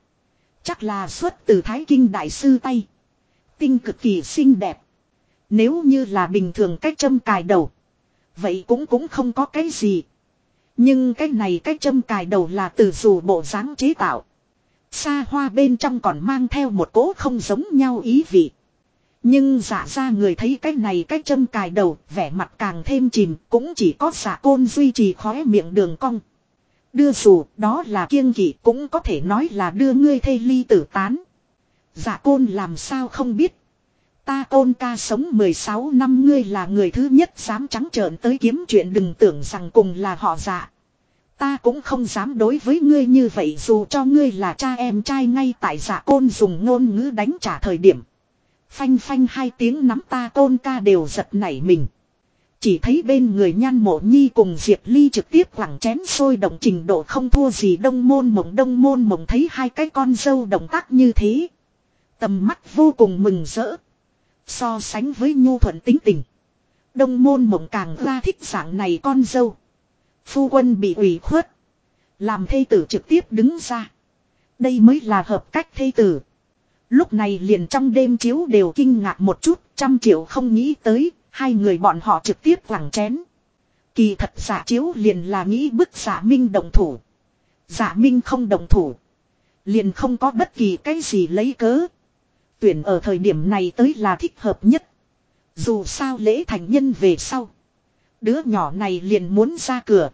Chắc là xuất từ Thái Kinh Đại Sư tay. Tinh cực kỳ xinh đẹp. Nếu như là bình thường cách châm cài đầu. Vậy cũng cũng không có cái gì. Nhưng cái này cách châm cài đầu là từ dù bộ dáng chế tạo. Xa hoa bên trong còn mang theo một cỗ không giống nhau ý vị. Nhưng giả ra người thấy cái này cách châm cài đầu, vẻ mặt càng thêm chìm, cũng chỉ có giả côn duy trì khóe miệng đường cong. Đưa dù, đó là kiêng kỵ cũng có thể nói là đưa ngươi thê ly tử tán. Dạ côn làm sao không biết. Ta côn ca sống 16 năm ngươi là người thứ nhất dám trắng trợn tới kiếm chuyện đừng tưởng rằng cùng là họ dạ. Ta cũng không dám đối với ngươi như vậy dù cho ngươi là cha em trai ngay tại dạ côn dùng ngôn ngữ đánh trả thời điểm. Phanh phanh hai tiếng nắm ta côn ca đều giật nảy mình. Chỉ thấy bên người nhan mộ nhi cùng Diệp Ly trực tiếp quẳng chén sôi động trình độ không thua gì đông môn mộng đông môn mộng thấy hai cái con dâu động tác như thế. Tầm mắt vô cùng mừng rỡ. So sánh với nhu thuận tính tình. Đông môn mộng càng ra thích dạng này con dâu. Phu quân bị ủy khuất. Làm thây tử trực tiếp đứng ra. Đây mới là hợp cách thây tử. Lúc này liền trong đêm chiếu đều kinh ngạc một chút, trăm triệu không nghĩ tới, hai người bọn họ trực tiếp quẳng chén. Kỳ thật giả chiếu liền là nghĩ bức giả minh đồng thủ. Giả minh không đồng thủ. Liền không có bất kỳ cái gì lấy cớ. Tuyển ở thời điểm này tới là thích hợp nhất. Dù sao lễ thành nhân về sau. Đứa nhỏ này liền muốn ra cửa.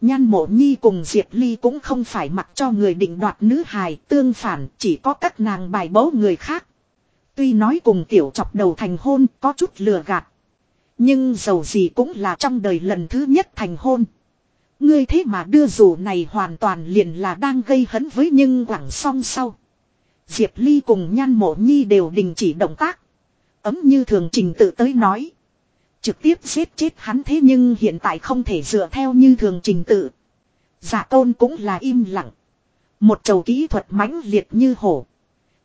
Nhan mộ nhi cùng Diệp Ly cũng không phải mặc cho người định đoạt nữ hài tương phản, chỉ có các nàng bài bố người khác. Tuy nói cùng tiểu chọc đầu thành hôn có chút lừa gạt. Nhưng dầu gì cũng là trong đời lần thứ nhất thành hôn. Ngươi thế mà đưa dù này hoàn toàn liền là đang gây hấn với nhưng quảng song sau. Diệp Ly cùng nhan mộ nhi đều đình chỉ động tác. Ấm như thường trình tự tới nói. Trực tiếp giết chết hắn thế nhưng hiện tại không thể dựa theo như thường trình tự. Giả tôn cũng là im lặng. Một chầu kỹ thuật mãnh liệt như hổ.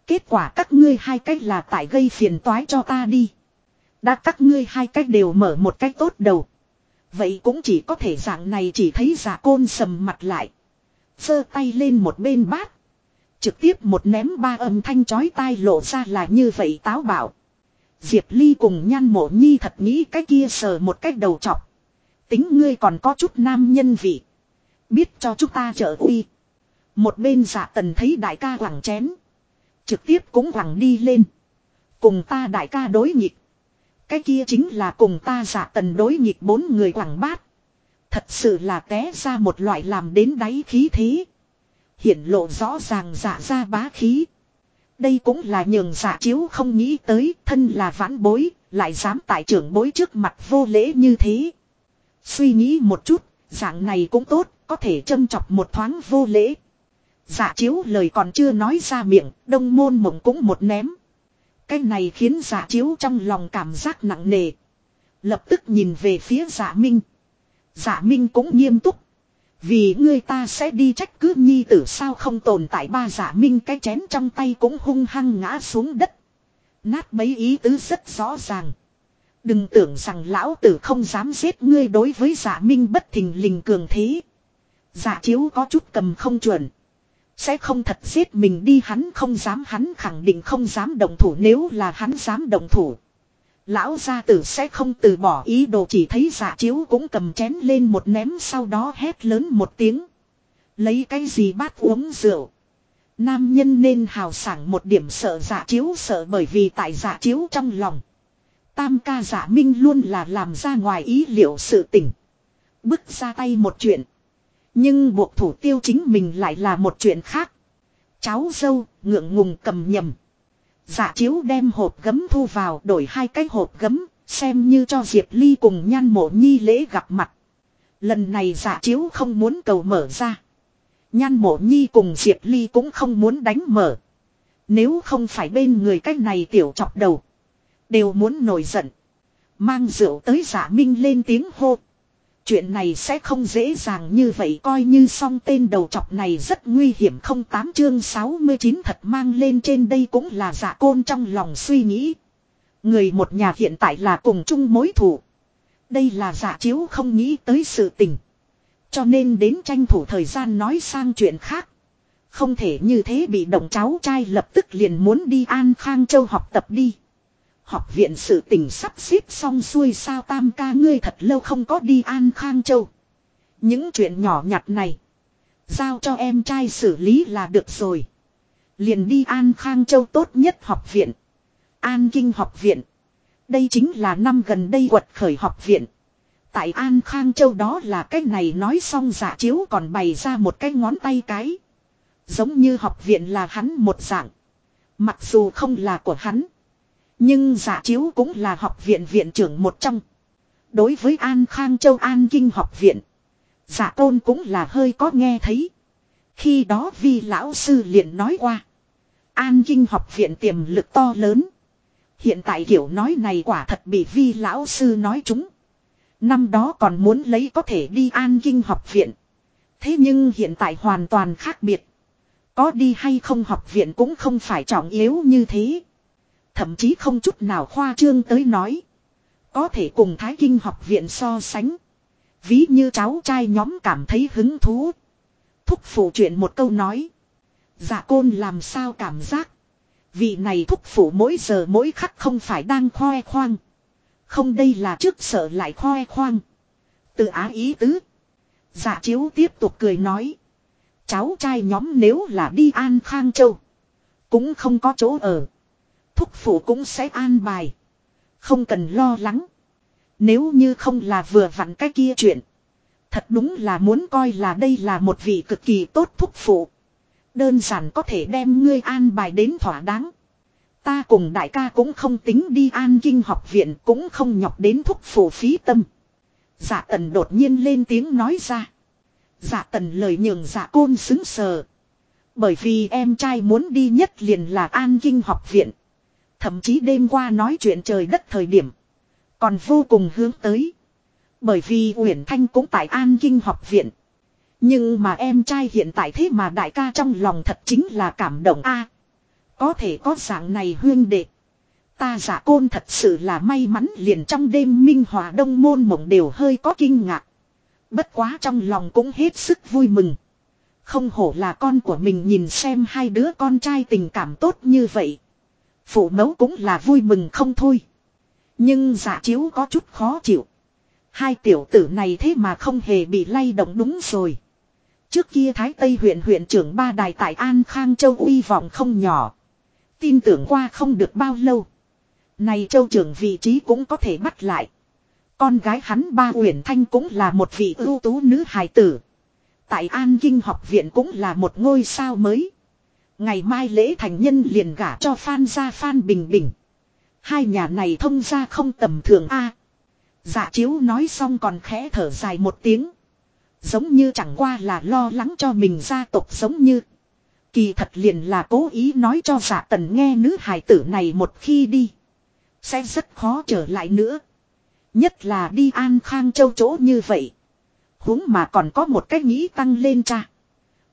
Kết quả các ngươi hai cách là tại gây phiền toái cho ta đi. Đã các ngươi hai cách đều mở một cách tốt đầu. Vậy cũng chỉ có thể dạng này chỉ thấy giả côn sầm mặt lại. giơ tay lên một bên bát. Trực tiếp một ném ba âm thanh chói tai lộ ra là như vậy táo bảo. Diệp Ly cùng nhan mộ nhi thật nghĩ cái kia sờ một cách đầu chọc. Tính ngươi còn có chút nam nhân vị. Biết cho chúng ta trợ uy. Một bên giả tần thấy đại ca quẳng chén. Trực tiếp cũng quẳng đi lên. Cùng ta đại ca đối nghịch. Cái kia chính là cùng ta giả tần đối nghịch bốn người quẳng bát. Thật sự là té ra một loại làm đến đáy khí thế. Hiển lộ rõ ràng giả ra bá khí. Đây cũng là nhường giả chiếu không nghĩ tới thân là vãn bối, lại dám tại trưởng bối trước mặt vô lễ như thế. Suy nghĩ một chút, dạng này cũng tốt, có thể châm chọc một thoáng vô lễ. giả chiếu lời còn chưa nói ra miệng, đông môn mộng cũng một ném. Cái này khiến giả chiếu trong lòng cảm giác nặng nề. Lập tức nhìn về phía giả minh. giả minh cũng nghiêm túc. Vì ngươi ta sẽ đi trách cứ nhi tử sao không tồn tại ba giả minh cái chén trong tay cũng hung hăng ngã xuống đất. Nát mấy ý tứ rất rõ ràng. Đừng tưởng rằng lão tử không dám giết ngươi đối với giả minh bất thình lình cường thế. giả chiếu có chút cầm không chuẩn. Sẽ không thật giết mình đi, hắn không dám, hắn khẳng định không dám động thủ nếu là hắn dám động thủ. Lão gia tử sẽ không từ bỏ ý đồ chỉ thấy giả chiếu cũng cầm chén lên một ném, sau đó hét lớn một tiếng. Lấy cái gì bát uống rượu. Nam nhân nên hào sảng một điểm, sợ giả chiếu, sợ bởi vì tại giả chiếu trong lòng. Tam ca giả minh luôn là làm ra ngoài ý liệu sự tỉnh. Bước ra tay một chuyện. Nhưng buộc thủ tiêu chính mình lại là một chuyện khác. Cháu dâu, ngượng ngùng cầm nhầm. Dạ chiếu đem hộp gấm thu vào đổi hai cái hộp gấm, xem như cho Diệp Ly cùng nhan mộ nhi lễ gặp mặt. Lần này dạ chiếu không muốn cầu mở ra. Nhan mộ nhi cùng Diệp Ly cũng không muốn đánh mở. Nếu không phải bên người cách này tiểu chọc đầu. Đều muốn nổi giận. Mang rượu tới giả minh lên tiếng hô. Chuyện này sẽ không dễ dàng như vậy, coi như xong tên đầu chọc này rất nguy hiểm không tám chương 69 thật mang lên trên đây cũng là giả côn trong lòng suy nghĩ. Người một nhà hiện tại là cùng chung mối thủ. Đây là giả chiếu không nghĩ tới sự tình. Cho nên đến tranh thủ thời gian nói sang chuyện khác. Không thể như thế bị động cháu trai lập tức liền muốn đi An Khang Châu học tập đi. Học viện sự tình sắp xếp xong xuôi sao tam ca ngươi thật lâu không có đi An Khang Châu. Những chuyện nhỏ nhặt này. Giao cho em trai xử lý là được rồi. Liền đi An Khang Châu tốt nhất học viện. An Kinh học viện. Đây chính là năm gần đây quật khởi học viện. Tại An Khang Châu đó là cái này nói xong giả chiếu còn bày ra một cái ngón tay cái. Giống như học viện là hắn một dạng. Mặc dù không là của hắn. Nhưng giả chiếu cũng là học viện viện trưởng một trong. Đối với An Khang Châu An Kinh học viện. Giả tôn cũng là hơi có nghe thấy. Khi đó vi lão sư liền nói qua. An Kinh học viện tiềm lực to lớn. Hiện tại kiểu nói này quả thật bị vi lão sư nói chúng. Năm đó còn muốn lấy có thể đi An Kinh học viện. Thế nhưng hiện tại hoàn toàn khác biệt. Có đi hay không học viện cũng không phải trọng yếu như thế. Thậm chí không chút nào khoa trương tới nói. Có thể cùng Thái Kinh học viện so sánh. Ví như cháu trai nhóm cảm thấy hứng thú. Thúc phụ chuyện một câu nói. Dạ côn làm sao cảm giác. Vị này thúc phụ mỗi giờ mỗi khắc không phải đang khoe khoang. Không đây là trước sợ lại khoe khoang. Từ á ý tứ. Dạ chiếu tiếp tục cười nói. Cháu trai nhóm nếu là đi An Khang Châu. Cũng không có chỗ ở thúc phụ cũng sẽ an bài. Không cần lo lắng. Nếu như không là vừa vặn cái kia chuyện. Thật đúng là muốn coi là đây là một vị cực kỳ tốt thúc phụ. Đơn giản có thể đem ngươi an bài đến thỏa đáng. Ta cùng đại ca cũng không tính đi an kinh học viện cũng không nhọc đến thúc phụ phí tâm. giả tần đột nhiên lên tiếng nói ra. giả tần lời nhường giả côn xứng sờ. Bởi vì em trai muốn đi nhất liền là an kinh học viện. Thậm chí đêm qua nói chuyện trời đất thời điểm. Còn vô cùng hướng tới. Bởi vì Uyển Thanh cũng tại An Kinh học viện. Nhưng mà em trai hiện tại thế mà đại ca trong lòng thật chính là cảm động a. có thể có dạng này huyên đệ. Ta giả côn thật sự là may mắn liền trong đêm minh hòa đông môn mộng đều hơi có kinh ngạc. Bất quá trong lòng cũng hết sức vui mừng. Không hổ là con của mình nhìn xem hai đứa con trai tình cảm tốt như vậy. Phụ mẫu cũng là vui mừng không thôi. Nhưng giả chiếu có chút khó chịu. Hai tiểu tử này thế mà không hề bị lay động đúng rồi. Trước kia Thái Tây huyện huyện trưởng ba đài tại An Khang Châu uy vọng không nhỏ. Tin tưởng qua không được bao lâu. Này châu trưởng vị trí cũng có thể bắt lại. Con gái hắn ba Uyển Thanh cũng là một vị ưu tú nữ hài tử. Tại An Kinh học viện cũng là một ngôi sao mới. Ngày mai lễ thành nhân liền gả cho Phan gia Phan Bình Bình. Hai nhà này thông ra không tầm thường a. dạ chiếu nói xong còn khẽ thở dài một tiếng. Giống như chẳng qua là lo lắng cho mình gia tộc giống như. Kỳ thật liền là cố ý nói cho giả tần nghe nữ hài tử này một khi đi. Sẽ rất khó trở lại nữa. Nhất là đi an khang châu chỗ như vậy. huống mà còn có một cách nghĩ tăng lên cha.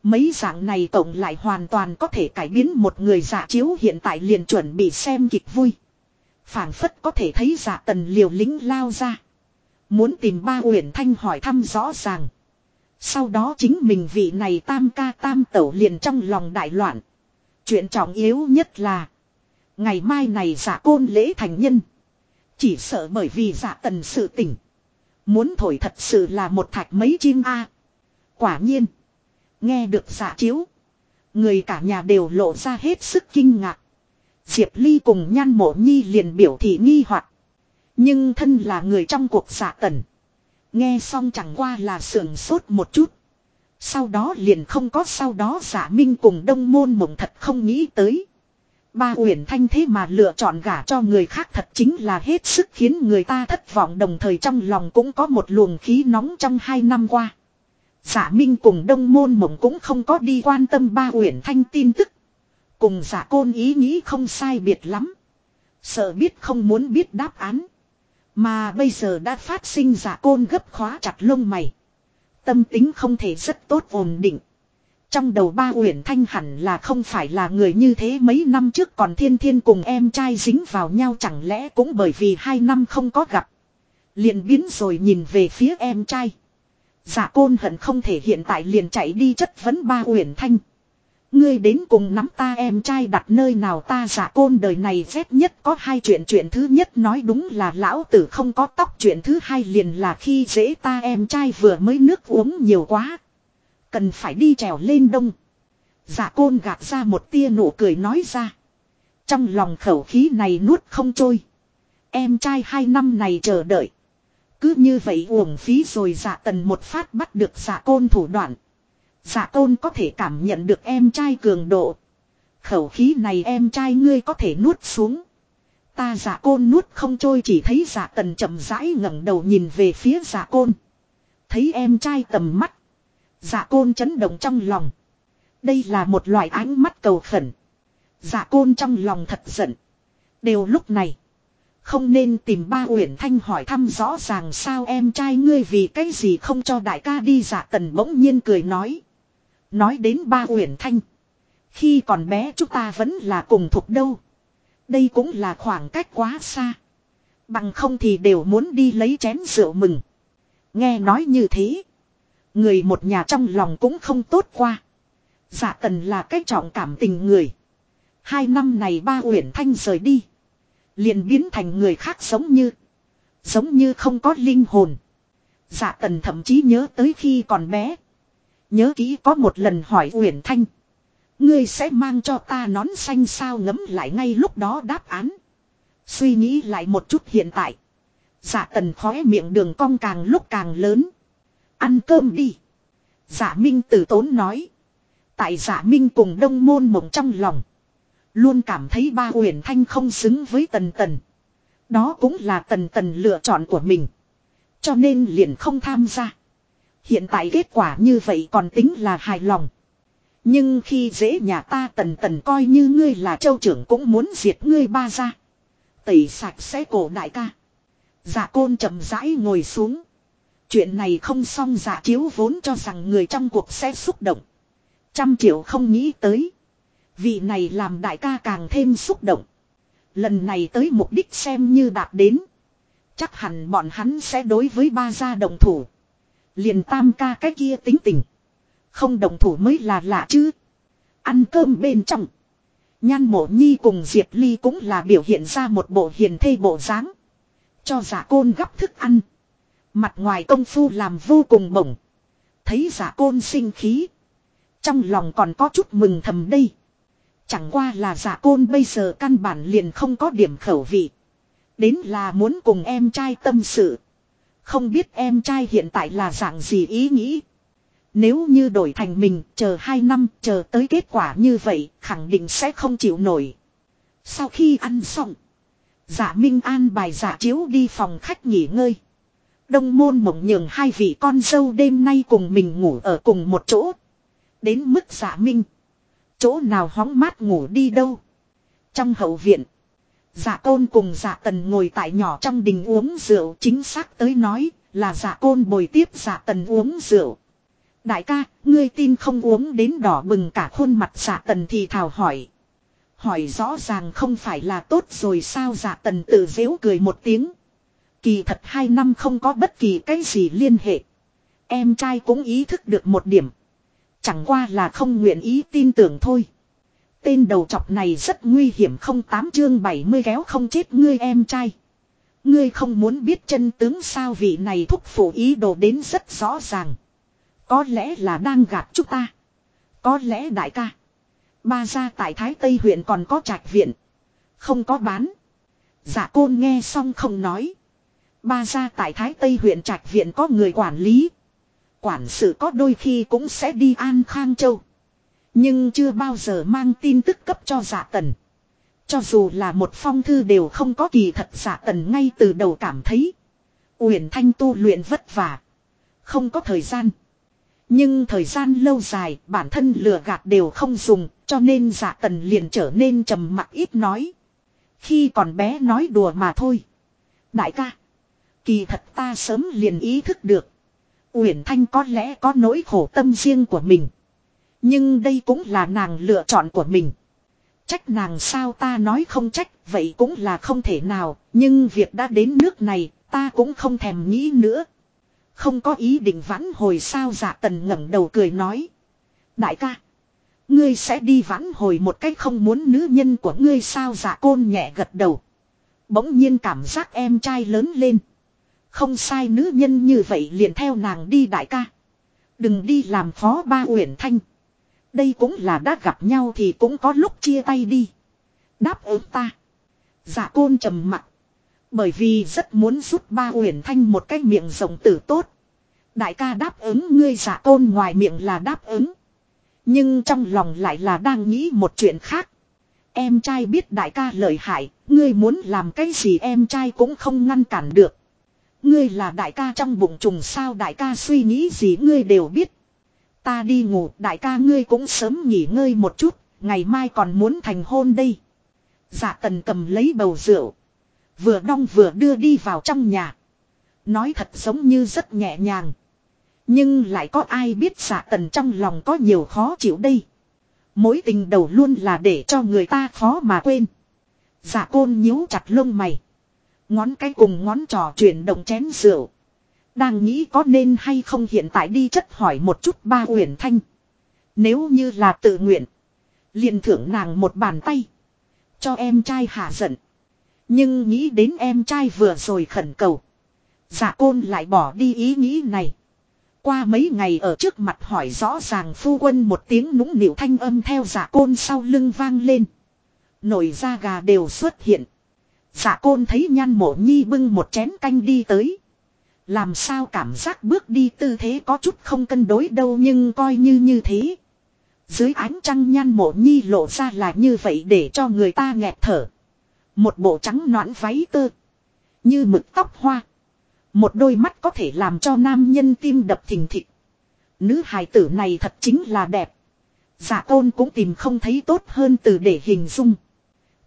Mấy dạng này tổng lại hoàn toàn có thể cải biến một người giả chiếu hiện tại liền chuẩn bị xem kịch vui. phảng phất có thể thấy giả tần liều lính lao ra. Muốn tìm ba uyển thanh hỏi thăm rõ ràng. Sau đó chính mình vị này tam ca tam tẩu liền trong lòng đại loạn. Chuyện trọng yếu nhất là. Ngày mai này giả côn lễ thành nhân. Chỉ sợ bởi vì giả tần sự tỉnh. Muốn thổi thật sự là một thạch mấy chim a. Quả nhiên. Nghe được giả chiếu. Người cả nhà đều lộ ra hết sức kinh ngạc. Diệp Ly cùng nhan mộ nhi liền biểu thị nghi hoặc Nhưng thân là người trong cuộc giả tần. Nghe xong chẳng qua là sưởng sốt một chút. Sau đó liền không có sau đó giả minh cùng đông môn mộng thật không nghĩ tới. Ba uyển thanh thế mà lựa chọn gả cho người khác thật chính là hết sức khiến người ta thất vọng, đồng thời trong lòng cũng có một luồng khí nóng trong hai năm qua. Giả minh cùng đông môn mộng cũng không có đi quan tâm ba uyển thanh tin tức. Cùng giả côn ý nghĩ không sai biệt lắm. Sợ biết không muốn biết đáp án. Mà bây giờ đã phát sinh giả côn gấp khóa chặt lông mày. Tâm tính không thể rất tốt ổn định. Trong đầu ba uyển thanh hẳn là không phải là người như thế mấy năm trước còn thiên thiên cùng em trai dính vào nhau chẳng lẽ cũng bởi vì hai năm không có gặp. Liền biến rồi nhìn về phía em trai. Giả côn hận không thể hiện tại liền chạy đi chất vấn ba uyển thanh. Ngươi đến cùng nắm ta em trai đặt nơi nào ta giả côn đời này phép nhất có hai chuyện chuyện thứ nhất nói đúng là lão tử không có tóc, chuyện thứ hai liền là khi dễ ta em trai vừa mới nước uống nhiều quá. Cần phải đi trèo lên đông. Giả côn gạt ra một tia nụ cười nói ra. Trong lòng khẩu khí này nuốt không trôi. Em trai hai năm này chờ đợi. Cứ như vậy uổng phí rồi giả tần một phát bắt được giả côn thủ đoạn. Giả côn có thể cảm nhận được em trai cường độ. Khẩu khí này em trai ngươi có thể nuốt xuống. Ta giả côn nuốt không trôi chỉ thấy giả tần chậm rãi ngẩng đầu nhìn về phía giả côn. Thấy em trai tầm mắt. Giả côn chấn động trong lòng. Đây là một loại ánh mắt cầu khẩn. Giả côn trong lòng thật giận. Đều lúc này. Không nên tìm ba uyển thanh hỏi thăm rõ ràng sao em trai ngươi vì cái gì không cho đại ca đi giả tần bỗng nhiên cười nói. Nói đến ba uyển thanh. Khi còn bé chúng ta vẫn là cùng thuộc đâu. Đây cũng là khoảng cách quá xa. Bằng không thì đều muốn đi lấy chén rượu mừng. Nghe nói như thế. Người một nhà trong lòng cũng không tốt qua. Dạ tần là cái trọng cảm tình người. Hai năm này ba uyển thanh rời đi. Liền biến thành người khác giống như. Giống như không có linh hồn. Dạ tần thậm chí nhớ tới khi còn bé. Nhớ kỹ có một lần hỏi Uyển Thanh. Ngươi sẽ mang cho ta nón xanh sao ngấm lại ngay lúc đó đáp án. Suy nghĩ lại một chút hiện tại. Dạ tần khóe miệng đường cong càng lúc càng lớn. Ăn cơm đi. Dạ Minh tử tốn nói. Tại dạ Minh cùng đông môn mộng trong lòng. Luôn cảm thấy ba huyền thanh không xứng với tần tần. Đó cũng là tần tần lựa chọn của mình. Cho nên liền không tham gia. Hiện tại kết quả như vậy còn tính là hài lòng. Nhưng khi dễ nhà ta tần tần coi như ngươi là châu trưởng cũng muốn diệt ngươi ba ra. Tẩy sạch sẽ cổ đại ca. Dạ côn chậm rãi ngồi xuống. Chuyện này không xong dạ chiếu vốn cho rằng người trong cuộc sẽ xúc động. Trăm triệu không nghĩ tới. Vị này làm đại ca càng thêm xúc động. Lần này tới mục đích xem như đạt đến. Chắc hẳn bọn hắn sẽ đối với ba gia đồng thủ. Liền tam ca cái kia tính tình. Không đồng thủ mới là lạ chứ. Ăn cơm bên trong. Nhan mộ nhi cùng Diệp Ly cũng là biểu hiện ra một bộ hiền thê bộ dáng. Cho giả côn gấp thức ăn. Mặt ngoài công phu làm vô cùng bổng. Thấy giả côn sinh khí. Trong lòng còn có chút mừng thầm đây. Chẳng qua là giả côn bây giờ căn bản liền không có điểm khẩu vị. Đến là muốn cùng em trai tâm sự. Không biết em trai hiện tại là dạng gì ý nghĩ. Nếu như đổi thành mình, chờ 2 năm, chờ tới kết quả như vậy, khẳng định sẽ không chịu nổi. Sau khi ăn xong, giả Minh An bài giả chiếu đi phòng khách nghỉ ngơi. Đông môn mộng nhường hai vị con dâu đêm nay cùng mình ngủ ở cùng một chỗ. Đến mức giả Minh. Chỗ nào hóng mát ngủ đi đâu. Trong hậu viện. giả côn cùng giả tần ngồi tại nhỏ trong đình uống rượu chính xác tới nói là giả côn bồi tiếp giả tần uống rượu. Đại ca, ngươi tin không uống đến đỏ bừng cả khuôn mặt giả tần thì thào hỏi. Hỏi rõ ràng không phải là tốt rồi sao giả tần tự dễu cười một tiếng. Kỳ thật hai năm không có bất kỳ cái gì liên hệ. Em trai cũng ý thức được một điểm. Chẳng qua là không nguyện ý tin tưởng thôi. Tên đầu chọc này rất nguy hiểm không tám chương 70 kéo không chết ngươi em trai. Ngươi không muốn biết chân tướng sao vị này thúc phủ ý đồ đến rất rõ ràng. Có lẽ là đang gạt chúng ta. Có lẽ đại ca. Ba gia tại Thái Tây huyện còn có trạch viện. Không có bán. Dạ côn nghe xong không nói. Ba gia tại Thái Tây huyện trạch viện có người quản lý. Quản sự có đôi khi cũng sẽ đi An Khang Châu. Nhưng chưa bao giờ mang tin tức cấp cho giả tần. Cho dù là một phong thư đều không có kỳ thật giả tần ngay từ đầu cảm thấy. Uyển Thanh tu luyện vất vả. Không có thời gian. Nhưng thời gian lâu dài, bản thân lừa gạt đều không dùng, cho nên giả tần liền trở nên trầm mặc ít nói. Khi còn bé nói đùa mà thôi. Đại ca. Kỳ thật ta sớm liền ý thức được. Uyển Thanh có lẽ có nỗi khổ tâm riêng của mình. Nhưng đây cũng là nàng lựa chọn của mình. Trách nàng sao ta nói không trách, vậy cũng là không thể nào, nhưng việc đã đến nước này, ta cũng không thèm nghĩ nữa. Không có ý định vãn hồi sao dạ tần ngẩng đầu cười nói. Đại ca, ngươi sẽ đi vãn hồi một cách không muốn nữ nhân của ngươi sao dạ côn nhẹ gật đầu. Bỗng nhiên cảm giác em trai lớn lên. Không sai nữ nhân như vậy liền theo nàng đi đại ca. Đừng đi làm phó ba uyển thanh. Đây cũng là đã gặp nhau thì cũng có lúc chia tay đi. Đáp ứng ta. giả côn trầm mặt. Bởi vì rất muốn giúp ba uyển thanh một cái miệng rộng tử tốt. Đại ca đáp ứng ngươi giả côn ngoài miệng là đáp ứng. Nhưng trong lòng lại là đang nghĩ một chuyện khác. Em trai biết đại ca lợi hại, ngươi muốn làm cái gì em trai cũng không ngăn cản được. Ngươi là đại ca trong bụng trùng sao đại ca suy nghĩ gì ngươi đều biết. Ta đi ngủ đại ca ngươi cũng sớm nghỉ ngơi một chút, ngày mai còn muốn thành hôn đây. Dạ tần cầm lấy bầu rượu. Vừa đong vừa đưa đi vào trong nhà. Nói thật giống như rất nhẹ nhàng. Nhưng lại có ai biết dạ tần trong lòng có nhiều khó chịu đây. Mối tình đầu luôn là để cho người ta khó mà quên. Dạ côn nhíu chặt lông mày. Ngón cái cùng ngón trò chuyển động chén rượu. Đang nghĩ có nên hay không hiện tại đi chất hỏi một chút ba uyển thanh. Nếu như là tự nguyện. liền thưởng nàng một bàn tay. Cho em trai hạ giận. Nhưng nghĩ đến em trai vừa rồi khẩn cầu. Dạ côn lại bỏ đi ý nghĩ này. Qua mấy ngày ở trước mặt hỏi rõ ràng phu quân một tiếng nũng nịu thanh âm theo dạ côn sau lưng vang lên. Nổi da gà đều xuất hiện. Dạ côn thấy nhan mộ nhi bưng một chén canh đi tới. Làm sao cảm giác bước đi tư thế có chút không cân đối đâu nhưng coi như như thế. Dưới ánh trăng nhan mộ nhi lộ ra là như vậy để cho người ta nghẹt thở. Một bộ trắng noãn váy tơ. Như mực tóc hoa. Một đôi mắt có thể làm cho nam nhân tim đập thình thịch. Nữ hài tử này thật chính là đẹp. Dạ Giả tôn cũng tìm không thấy tốt hơn từ để hình dung.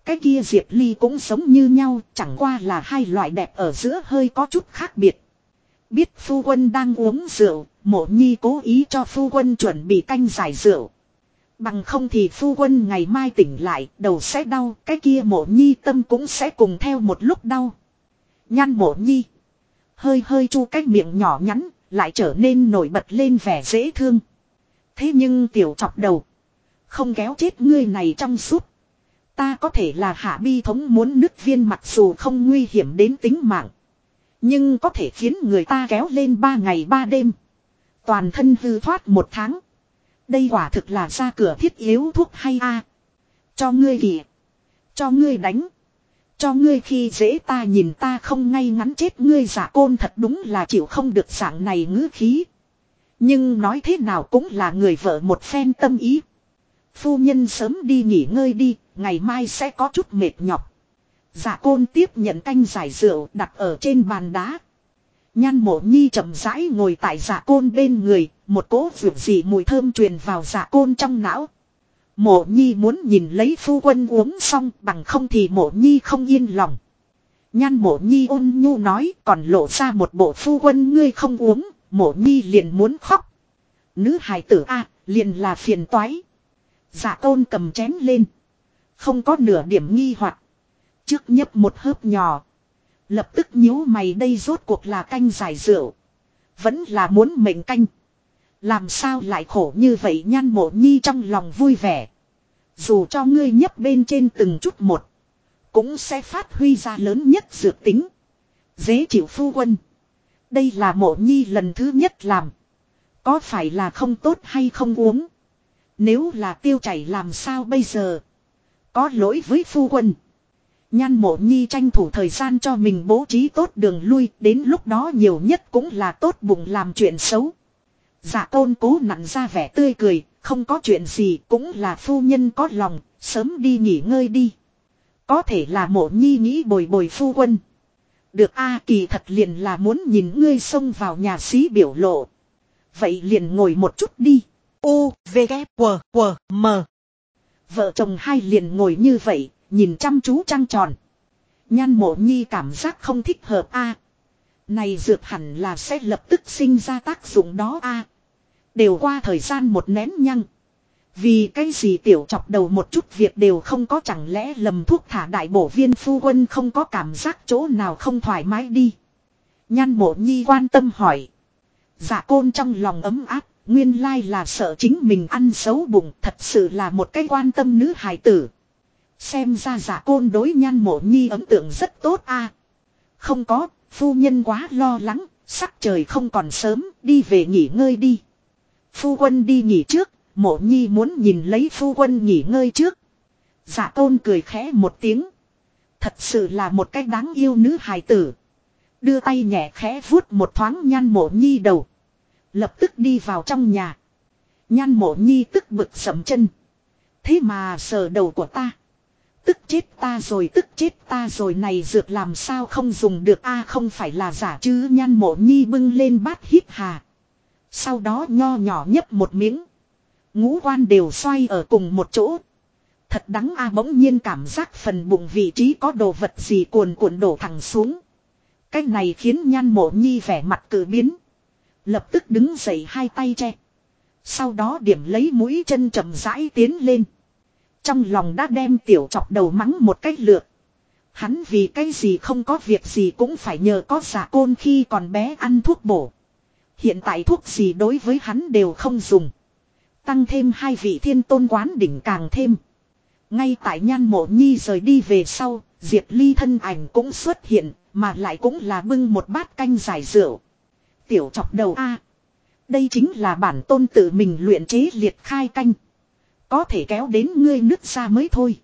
Cái kia Diệp Ly cũng sống như nhau, chẳng qua là hai loại đẹp ở giữa hơi có chút khác biệt. Biết phu quân đang uống rượu, mộ nhi cố ý cho phu quân chuẩn bị canh giải rượu. Bằng không thì phu quân ngày mai tỉnh lại, đầu sẽ đau, cái kia mộ nhi tâm cũng sẽ cùng theo một lúc đau. Nhăn mộ nhi. Hơi hơi chu cái miệng nhỏ nhắn, lại trở nên nổi bật lên vẻ dễ thương. Thế nhưng tiểu chọc đầu. Không kéo chết ngươi này trong suốt. Ta có thể là hạ bi thống muốn nứt viên mặc dù không nguy hiểm đến tính mạng. Nhưng có thể khiến người ta kéo lên ba ngày ba đêm. Toàn thân hư thoát một tháng. Đây quả thực là ra cửa thiết yếu thuốc hay a Cho ngươi kìa. Cho ngươi đánh. Cho ngươi khi dễ ta nhìn ta không ngay ngắn chết ngươi giả côn thật đúng là chịu không được dạng này ngữ khí. Nhưng nói thế nào cũng là người vợ một phen tâm ý. Phu nhân sớm đi nghỉ ngơi đi, ngày mai sẽ có chút mệt nhọc. giả côn tiếp nhận canh giải rượu đặt ở trên bàn đá. Nhan mộ nhi chậm rãi ngồi tại giả côn bên người, một cỗ vượt dị mùi thơm truyền vào giả côn trong não. Mộ nhi muốn nhìn lấy phu quân uống xong bằng không thì mộ nhi không yên lòng. Nhan mộ nhi ôn nhu nói còn lộ ra một bộ phu quân ngươi không uống, mộ nhi liền muốn khóc. Nữ hài tử a liền là phiền toái. giả tôn cầm chén lên. Không có nửa điểm nghi hoặc Trước nhấp một hớp nhỏ. Lập tức nhíu mày đây rốt cuộc là canh giải rượu. Vẫn là muốn mệnh canh. Làm sao lại khổ như vậy nhan mộ nhi trong lòng vui vẻ. Dù cho ngươi nhấp bên trên từng chút một. Cũng sẽ phát huy ra lớn nhất dược tính. Dễ chịu phu quân. Đây là mộ nhi lần thứ nhất làm. Có phải là không tốt hay không uống? Nếu là tiêu chảy làm sao bây giờ? Có lỗi với phu quân. Nhan mộ nhi tranh thủ thời gian cho mình bố trí tốt đường lui. Đến lúc đó nhiều nhất cũng là tốt bụng làm chuyện xấu. Dạ tôn cố nặn ra vẻ tươi cười. Không có chuyện gì cũng là phu nhân có lòng. Sớm đi nghỉ ngơi đi. Có thể là mộ nhi nghĩ bồi bồi phu quân. Được A kỳ thật liền là muốn nhìn ngươi xông vào nhà sĩ biểu lộ. Vậy liền ngồi một chút đi. U, V, K, W, W, M. Vợ chồng hai liền ngồi như vậy, nhìn chăm chú trăng tròn. Nhan mộ nhi cảm giác không thích hợp a Này dược hẳn là sẽ lập tức sinh ra tác dụng đó a Đều qua thời gian một nén nhăng. Vì cái gì tiểu chọc đầu một chút việc đều không có chẳng lẽ lầm thuốc thả đại bổ viên phu quân không có cảm giác chỗ nào không thoải mái đi. Nhan mộ nhi quan tâm hỏi. Dạ côn trong lòng ấm áp, nguyên lai là sợ chính mình ăn xấu bụng, thật sự là một cái quan tâm nữ hài tử. Xem ra giả côn đối nhan mộ nhi ấn tượng rất tốt a. Không có, phu nhân quá lo lắng, sắc trời không còn sớm, đi về nghỉ ngơi đi. Phu quân đi nghỉ trước, mộ nhi muốn nhìn lấy phu quân nghỉ ngơi trước. giả tôn cười khẽ một tiếng. Thật sự là một cách đáng yêu nữ hài tử. Đưa tay nhẹ khẽ vuốt một thoáng nhan mộ nhi đầu. Lập tức đi vào trong nhà. Nhan mộ nhi tức bực sầm chân. Thế mà sờ đầu của ta. Tức chết ta rồi, tức chết ta rồi, này dược làm sao không dùng được a, không phải là giả chứ nhan mộ nhi bưng lên bát hít hà. Sau đó nho nhỏ nhấp một miếng. Ngũ quan đều xoay ở cùng một chỗ. Thật đắng a, bỗng nhiên cảm giác phần bụng vị trí có đồ vật gì cuồn cuộn đổ thẳng xuống. Cái này khiến nhan mộ nhi vẻ mặt cử biến. Lập tức đứng dậy hai tay che. Sau đó điểm lấy mũi chân chậm rãi tiến lên. Trong lòng đã đem tiểu chọc đầu mắng một cách lượt. Hắn vì cái gì không có việc gì cũng phải nhờ có giả côn khi còn bé ăn thuốc bổ. Hiện tại thuốc gì đối với hắn đều không dùng. Tăng thêm hai vị thiên tôn quán đỉnh càng thêm. Ngay tại nhan mộ nhi rời đi về sau, Diệp Ly thân ảnh cũng xuất hiện, mà lại cũng là bưng một bát canh giải rượu. Tiểu chọc đầu A. đây chính là bản tôn tự mình luyện chế liệt khai canh. Có thể kéo đến ngươi nước ra mới thôi.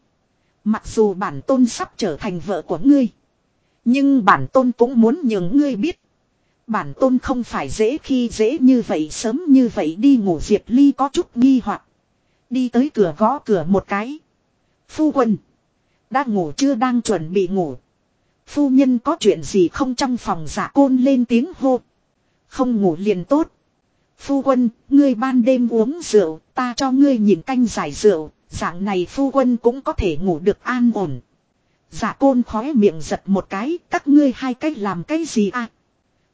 Mặc dù bản tôn sắp trở thành vợ của ngươi. Nhưng bản tôn cũng muốn nhường ngươi biết. Bản tôn không phải dễ khi dễ như vậy, sớm như vậy đi ngủ Diệp Ly có chút nghi hoặc Đi tới cửa gõ cửa một cái. Phu quân. Đã ngủ chưa đang chuẩn bị ngủ. Phu nhân có chuyện gì không trong phòng giả côn lên tiếng hô. Không ngủ liền tốt. Phu quân, ngươi ban đêm uống rượu, ta cho ngươi nhìn canh giải rượu, dạng này phu quân cũng có thể ngủ được an ổn. Giả côn khóe miệng giật một cái, các ngươi hai cách làm cái gì à?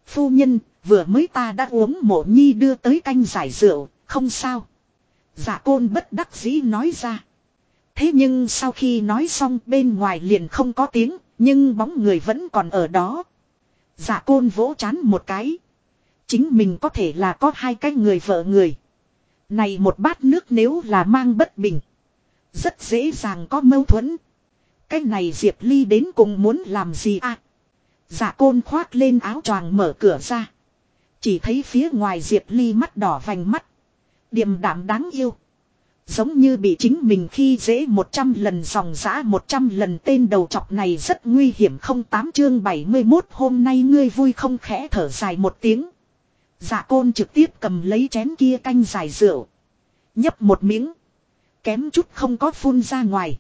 Phu nhân, vừa mới ta đã uống mộ nhi đưa tới canh giải rượu, không sao. Giả côn bất đắc dĩ nói ra. Thế nhưng sau khi nói xong bên ngoài liền không có tiếng, nhưng bóng người vẫn còn ở đó. Giả côn vỗ chán một cái. Chính mình có thể là có hai cái người vợ người. Này một bát nước nếu là mang bất bình. Rất dễ dàng có mâu thuẫn. Cái này Diệp Ly đến cùng muốn làm gì à? Dạ côn khoác lên áo choàng mở cửa ra. Chỉ thấy phía ngoài Diệp Ly mắt đỏ vành mắt. Điềm đạm đáng yêu. Giống như bị chính mình khi dễ 100 lần dòng giã 100 lần tên đầu chọc này rất nguy hiểm không tám chương 71 hôm nay ngươi vui không khẽ thở dài một tiếng. Dạ côn trực tiếp cầm lấy chén kia canh giải rượu. Nhấp một miếng. Kém chút không có phun ra ngoài.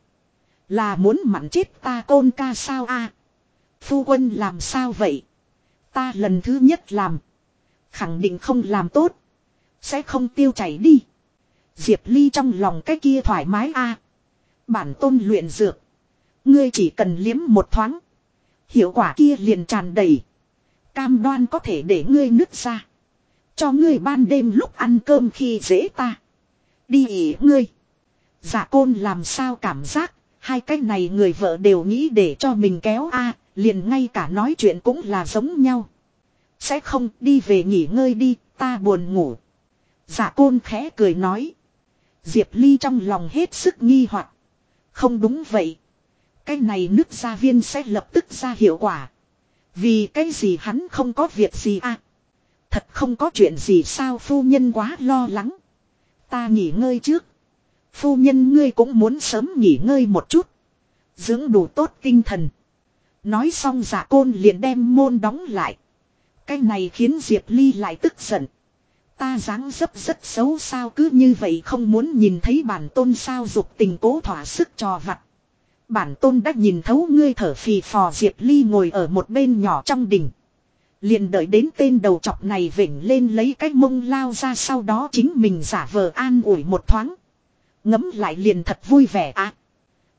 Là muốn mặn chết ta côn ca sao a Phu quân làm sao vậy? Ta lần thứ nhất làm. Khẳng định không làm tốt. Sẽ không tiêu chảy đi. Diệp Ly trong lòng cái kia thoải mái a Bản tôn luyện dược. Ngươi chỉ cần liếm một thoáng. Hiệu quả kia liền tràn đầy. Cam đoan có thể để ngươi nứt ra. Cho ngươi ban đêm lúc ăn cơm khi dễ ta. Đi ý ngươi. Giả côn làm sao cảm giác. Hai cái này người vợ đều nghĩ để cho mình kéo a liền ngay cả nói chuyện cũng là giống nhau. Sẽ không đi về nghỉ ngơi đi, ta buồn ngủ. Giả côn khẽ cười nói. Diệp Ly trong lòng hết sức nghi hoặc Không đúng vậy. Cái này nước gia viên sẽ lập tức ra hiệu quả. Vì cái gì hắn không có việc gì à. Thật không có chuyện gì sao phu nhân quá lo lắng. Ta nghỉ ngơi trước. Phu nhân ngươi cũng muốn sớm nghỉ ngơi một chút. Dưỡng đủ tốt tinh thần. Nói xong giả côn liền đem môn đóng lại. Cái này khiến Diệp Ly lại tức giận. Ta dáng dấp rất xấu sao cứ như vậy không muốn nhìn thấy bản tôn sao dục tình cố thỏa sức trò vặt. Bản tôn đã nhìn thấu ngươi thở phì phò Diệp Ly ngồi ở một bên nhỏ trong đỉnh. Liền đợi đến tên đầu chọc này vỉnh lên lấy cái mông lao ra sau đó chính mình giả vờ an ủi một thoáng. Ngấm lại liền thật vui vẻ ạ.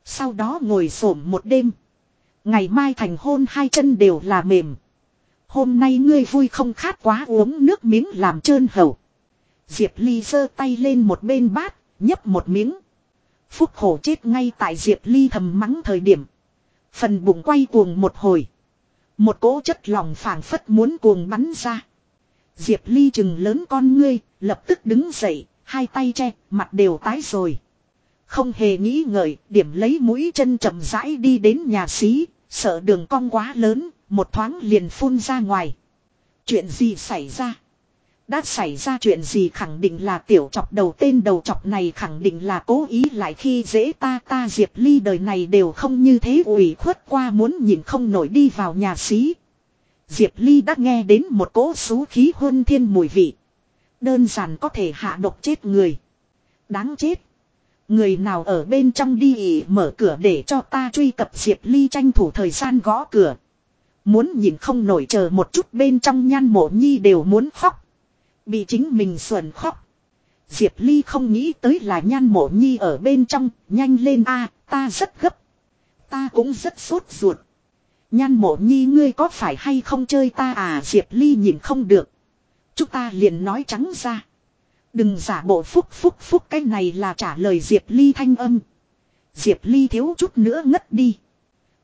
Sau đó ngồi xổm một đêm. Ngày mai thành hôn hai chân đều là mềm. Hôm nay ngươi vui không khát quá uống nước miếng làm trơn hầu. Diệp Ly giơ tay lên một bên bát, nhấp một miếng. Phúc khổ chết ngay tại Diệp Ly thầm mắng thời điểm. Phần bụng quay cuồng một hồi. Một cỗ chất lòng phảng phất muốn cuồng bắn ra. Diệp Ly chừng lớn con ngươi, lập tức đứng dậy, hai tay che, mặt đều tái rồi. Không hề nghĩ ngợi, điểm lấy mũi chân chậm rãi đi đến nhà xí, sợ đường cong quá lớn, một thoáng liền phun ra ngoài. Chuyện gì xảy ra? Đã xảy ra chuyện gì khẳng định là tiểu chọc đầu tên đầu chọc này khẳng định là cố ý lại khi dễ ta ta Diệp Ly đời này đều không như thế ủy khuất qua muốn nhìn không nổi đi vào nhà xí. Diệp Ly đã nghe đến một cỗ xú khí huân thiên mùi vị. Đơn giản có thể hạ độc chết người. Đáng chết. Người nào ở bên trong đi ỉ mở cửa để cho ta truy cập Diệp Ly tranh thủ thời gian gõ cửa. Muốn nhìn không nổi chờ một chút bên trong nhan mộ nhi đều muốn khóc. Bị chính mình xuẩn khóc. Diệp Ly không nghĩ tới là nhan mộ nhi ở bên trong, nhanh lên a ta rất gấp. Ta cũng rất sốt ruột. Nhan mộ nhi ngươi có phải hay không chơi ta à Diệp Ly nhìn không được. Chúng ta liền nói trắng ra. Đừng giả bộ phúc phúc phúc cái này là trả lời Diệp Ly thanh âm. Diệp Ly thiếu chút nữa ngất đi.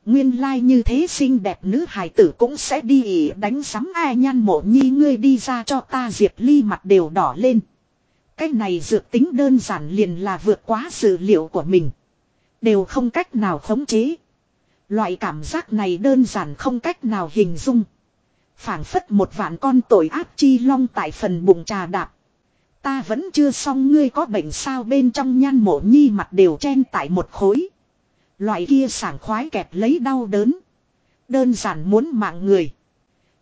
Nguyên lai like như thế xinh đẹp nữ hài tử cũng sẽ đi ỉ đánh sắm ai nhan mộ nhi, ngươi đi ra cho ta Diệp Ly mặt đều đỏ lên. Cái này dược tính đơn giản liền là vượt quá sự liệu của mình. Đều không cách nào khống chế. Loại cảm giác này đơn giản không cách nào hình dung. phảng phất một vạn con tội ác chi long tại phần bụng trà đạp. Ta vẫn chưa xong, ngươi có bệnh sao bên trong nhan mộ nhi mặt đều chen tại một khối. Loại kia sảng khoái kẹp lấy đau đớn. Đơn giản muốn mạng người.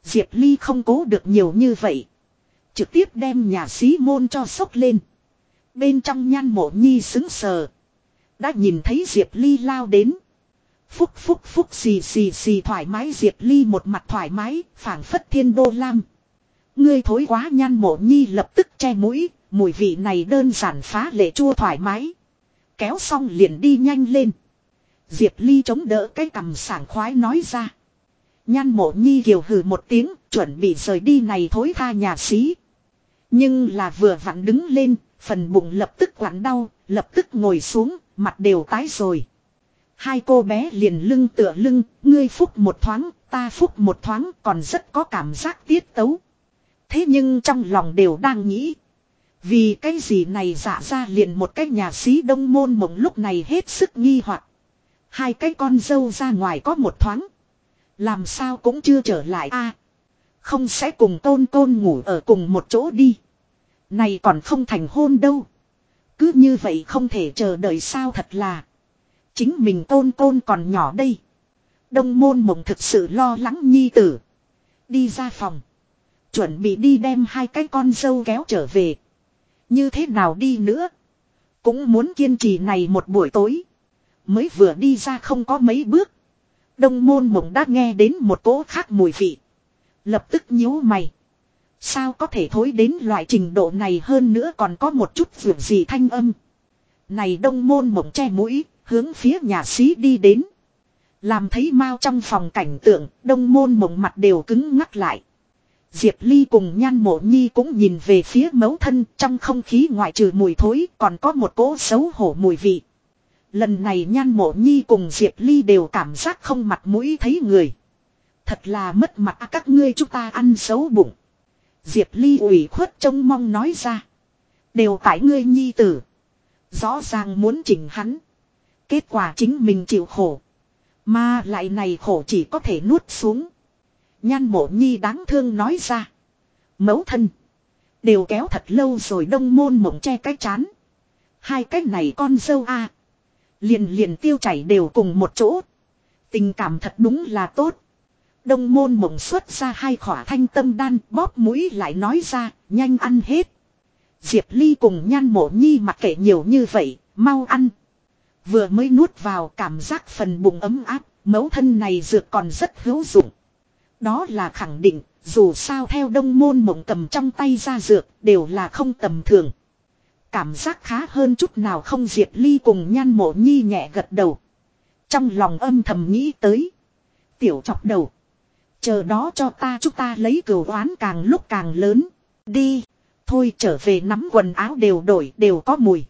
Diệp Ly không cố được nhiều như vậy. Trực tiếp đem nhà xí môn cho sốc lên. Bên trong nhan mộ nhi xứng sờ. Đã nhìn thấy Diệp Ly lao đến. Phúc phúc phúc xì xì xì thoải mái Diệp Ly một mặt thoải mái, phảng phất thiên đô lam. Ngươi thối quá nhan mộ nhi lập tức che mũi, mùi vị này đơn giản phá lệ chua thoải mái. Kéo xong liền đi nhanh lên. Diệp Ly chống đỡ cái cằm sảng khoái nói ra. Nhan mộ nhi kiều hừ một tiếng, chuẩn bị rời đi này thối tha nhà xí. Nhưng là vừa vặn đứng lên, phần bụng lập tức quặn đau, lập tức ngồi xuống, mặt đều tái rồi. Hai cô bé liền lưng tựa lưng, ngươi phúc một thoáng, ta phúc một thoáng còn rất có cảm giác tiết tấu. Thế nhưng trong lòng đều đang nghĩ. Vì cái gì này giả ra liền một cái nhà xí đông môn mộng lúc này hết sức nghi hoặc Hai cái con dâu ra ngoài có một thoáng. Làm sao cũng chưa trở lại a à, Không sẽ cùng tôn tôn ngủ ở cùng một chỗ đi. Này còn không thành hôn đâu. Cứ như vậy không thể chờ đợi sao thật là. Chính mình tôn tôn còn nhỏ đây. Đông môn mộng thực sự lo lắng nhi tử. Đi ra phòng. Chuẩn bị đi đem hai cái con dâu kéo trở về. Như thế nào đi nữa. Cũng muốn kiên trì này một buổi tối. Mới vừa đi ra không có mấy bước. Đông môn mộng đã nghe đến một cỗ khác mùi vị. Lập tức nhíu mày. Sao có thể thối đến loại trình độ này hơn nữa còn có một chút vượt gì thanh âm. Này đông môn mộng che mũi, hướng phía nhà sĩ đi đến. Làm thấy mau trong phòng cảnh tượng, đông môn mộng mặt đều cứng ngắc lại. Diệp Ly cùng nhan mộ nhi cũng nhìn về phía mấu thân trong không khí ngoại trừ mùi thối còn có một cỗ xấu hổ mùi vị. Lần này nhan mộ nhi cùng Diệp Ly đều cảm giác không mặt mũi thấy người. Thật là mất mặt các ngươi chúng ta ăn xấu bụng. Diệp Ly ủy khuất trông mong nói ra. Đều tại ngươi nhi tử. Rõ ràng muốn chỉnh hắn. Kết quả chính mình chịu khổ. Mà lại này khổ chỉ có thể nuốt xuống. Nhan mộ nhi đáng thương nói ra. Mẫu thân. Đều kéo thật lâu rồi, đông môn mộng che cái chán. Hai cái này con dâu a Liền liền tiêu chảy đều cùng một chỗ. Tình cảm thật đúng là tốt. Đông môn mộng xuất ra hai khỏa thanh tâm đan bóp mũi lại nói ra, nhanh ăn hết. Diệp Ly cùng nhan mộ nhi mặc kệ nhiều như vậy, mau ăn. Vừa mới nuốt vào cảm giác phần bụng ấm áp, mẫu thân này dược còn rất hữu dụng. Đó là khẳng định, dù sao theo đông môn mộng cầm trong tay ra dược, đều là không tầm thường. Cảm giác khá hơn chút nào không Diệp Ly cùng nhan mộ nhi nhẹ gật đầu. Trong lòng âm thầm nghĩ tới. Tiểu chọc đầu. Chờ đó cho ta, chúng ta lấy cửu oán càng lúc càng lớn. Đi. Thôi trở về nắm quần áo đều đổi, đều có mùi.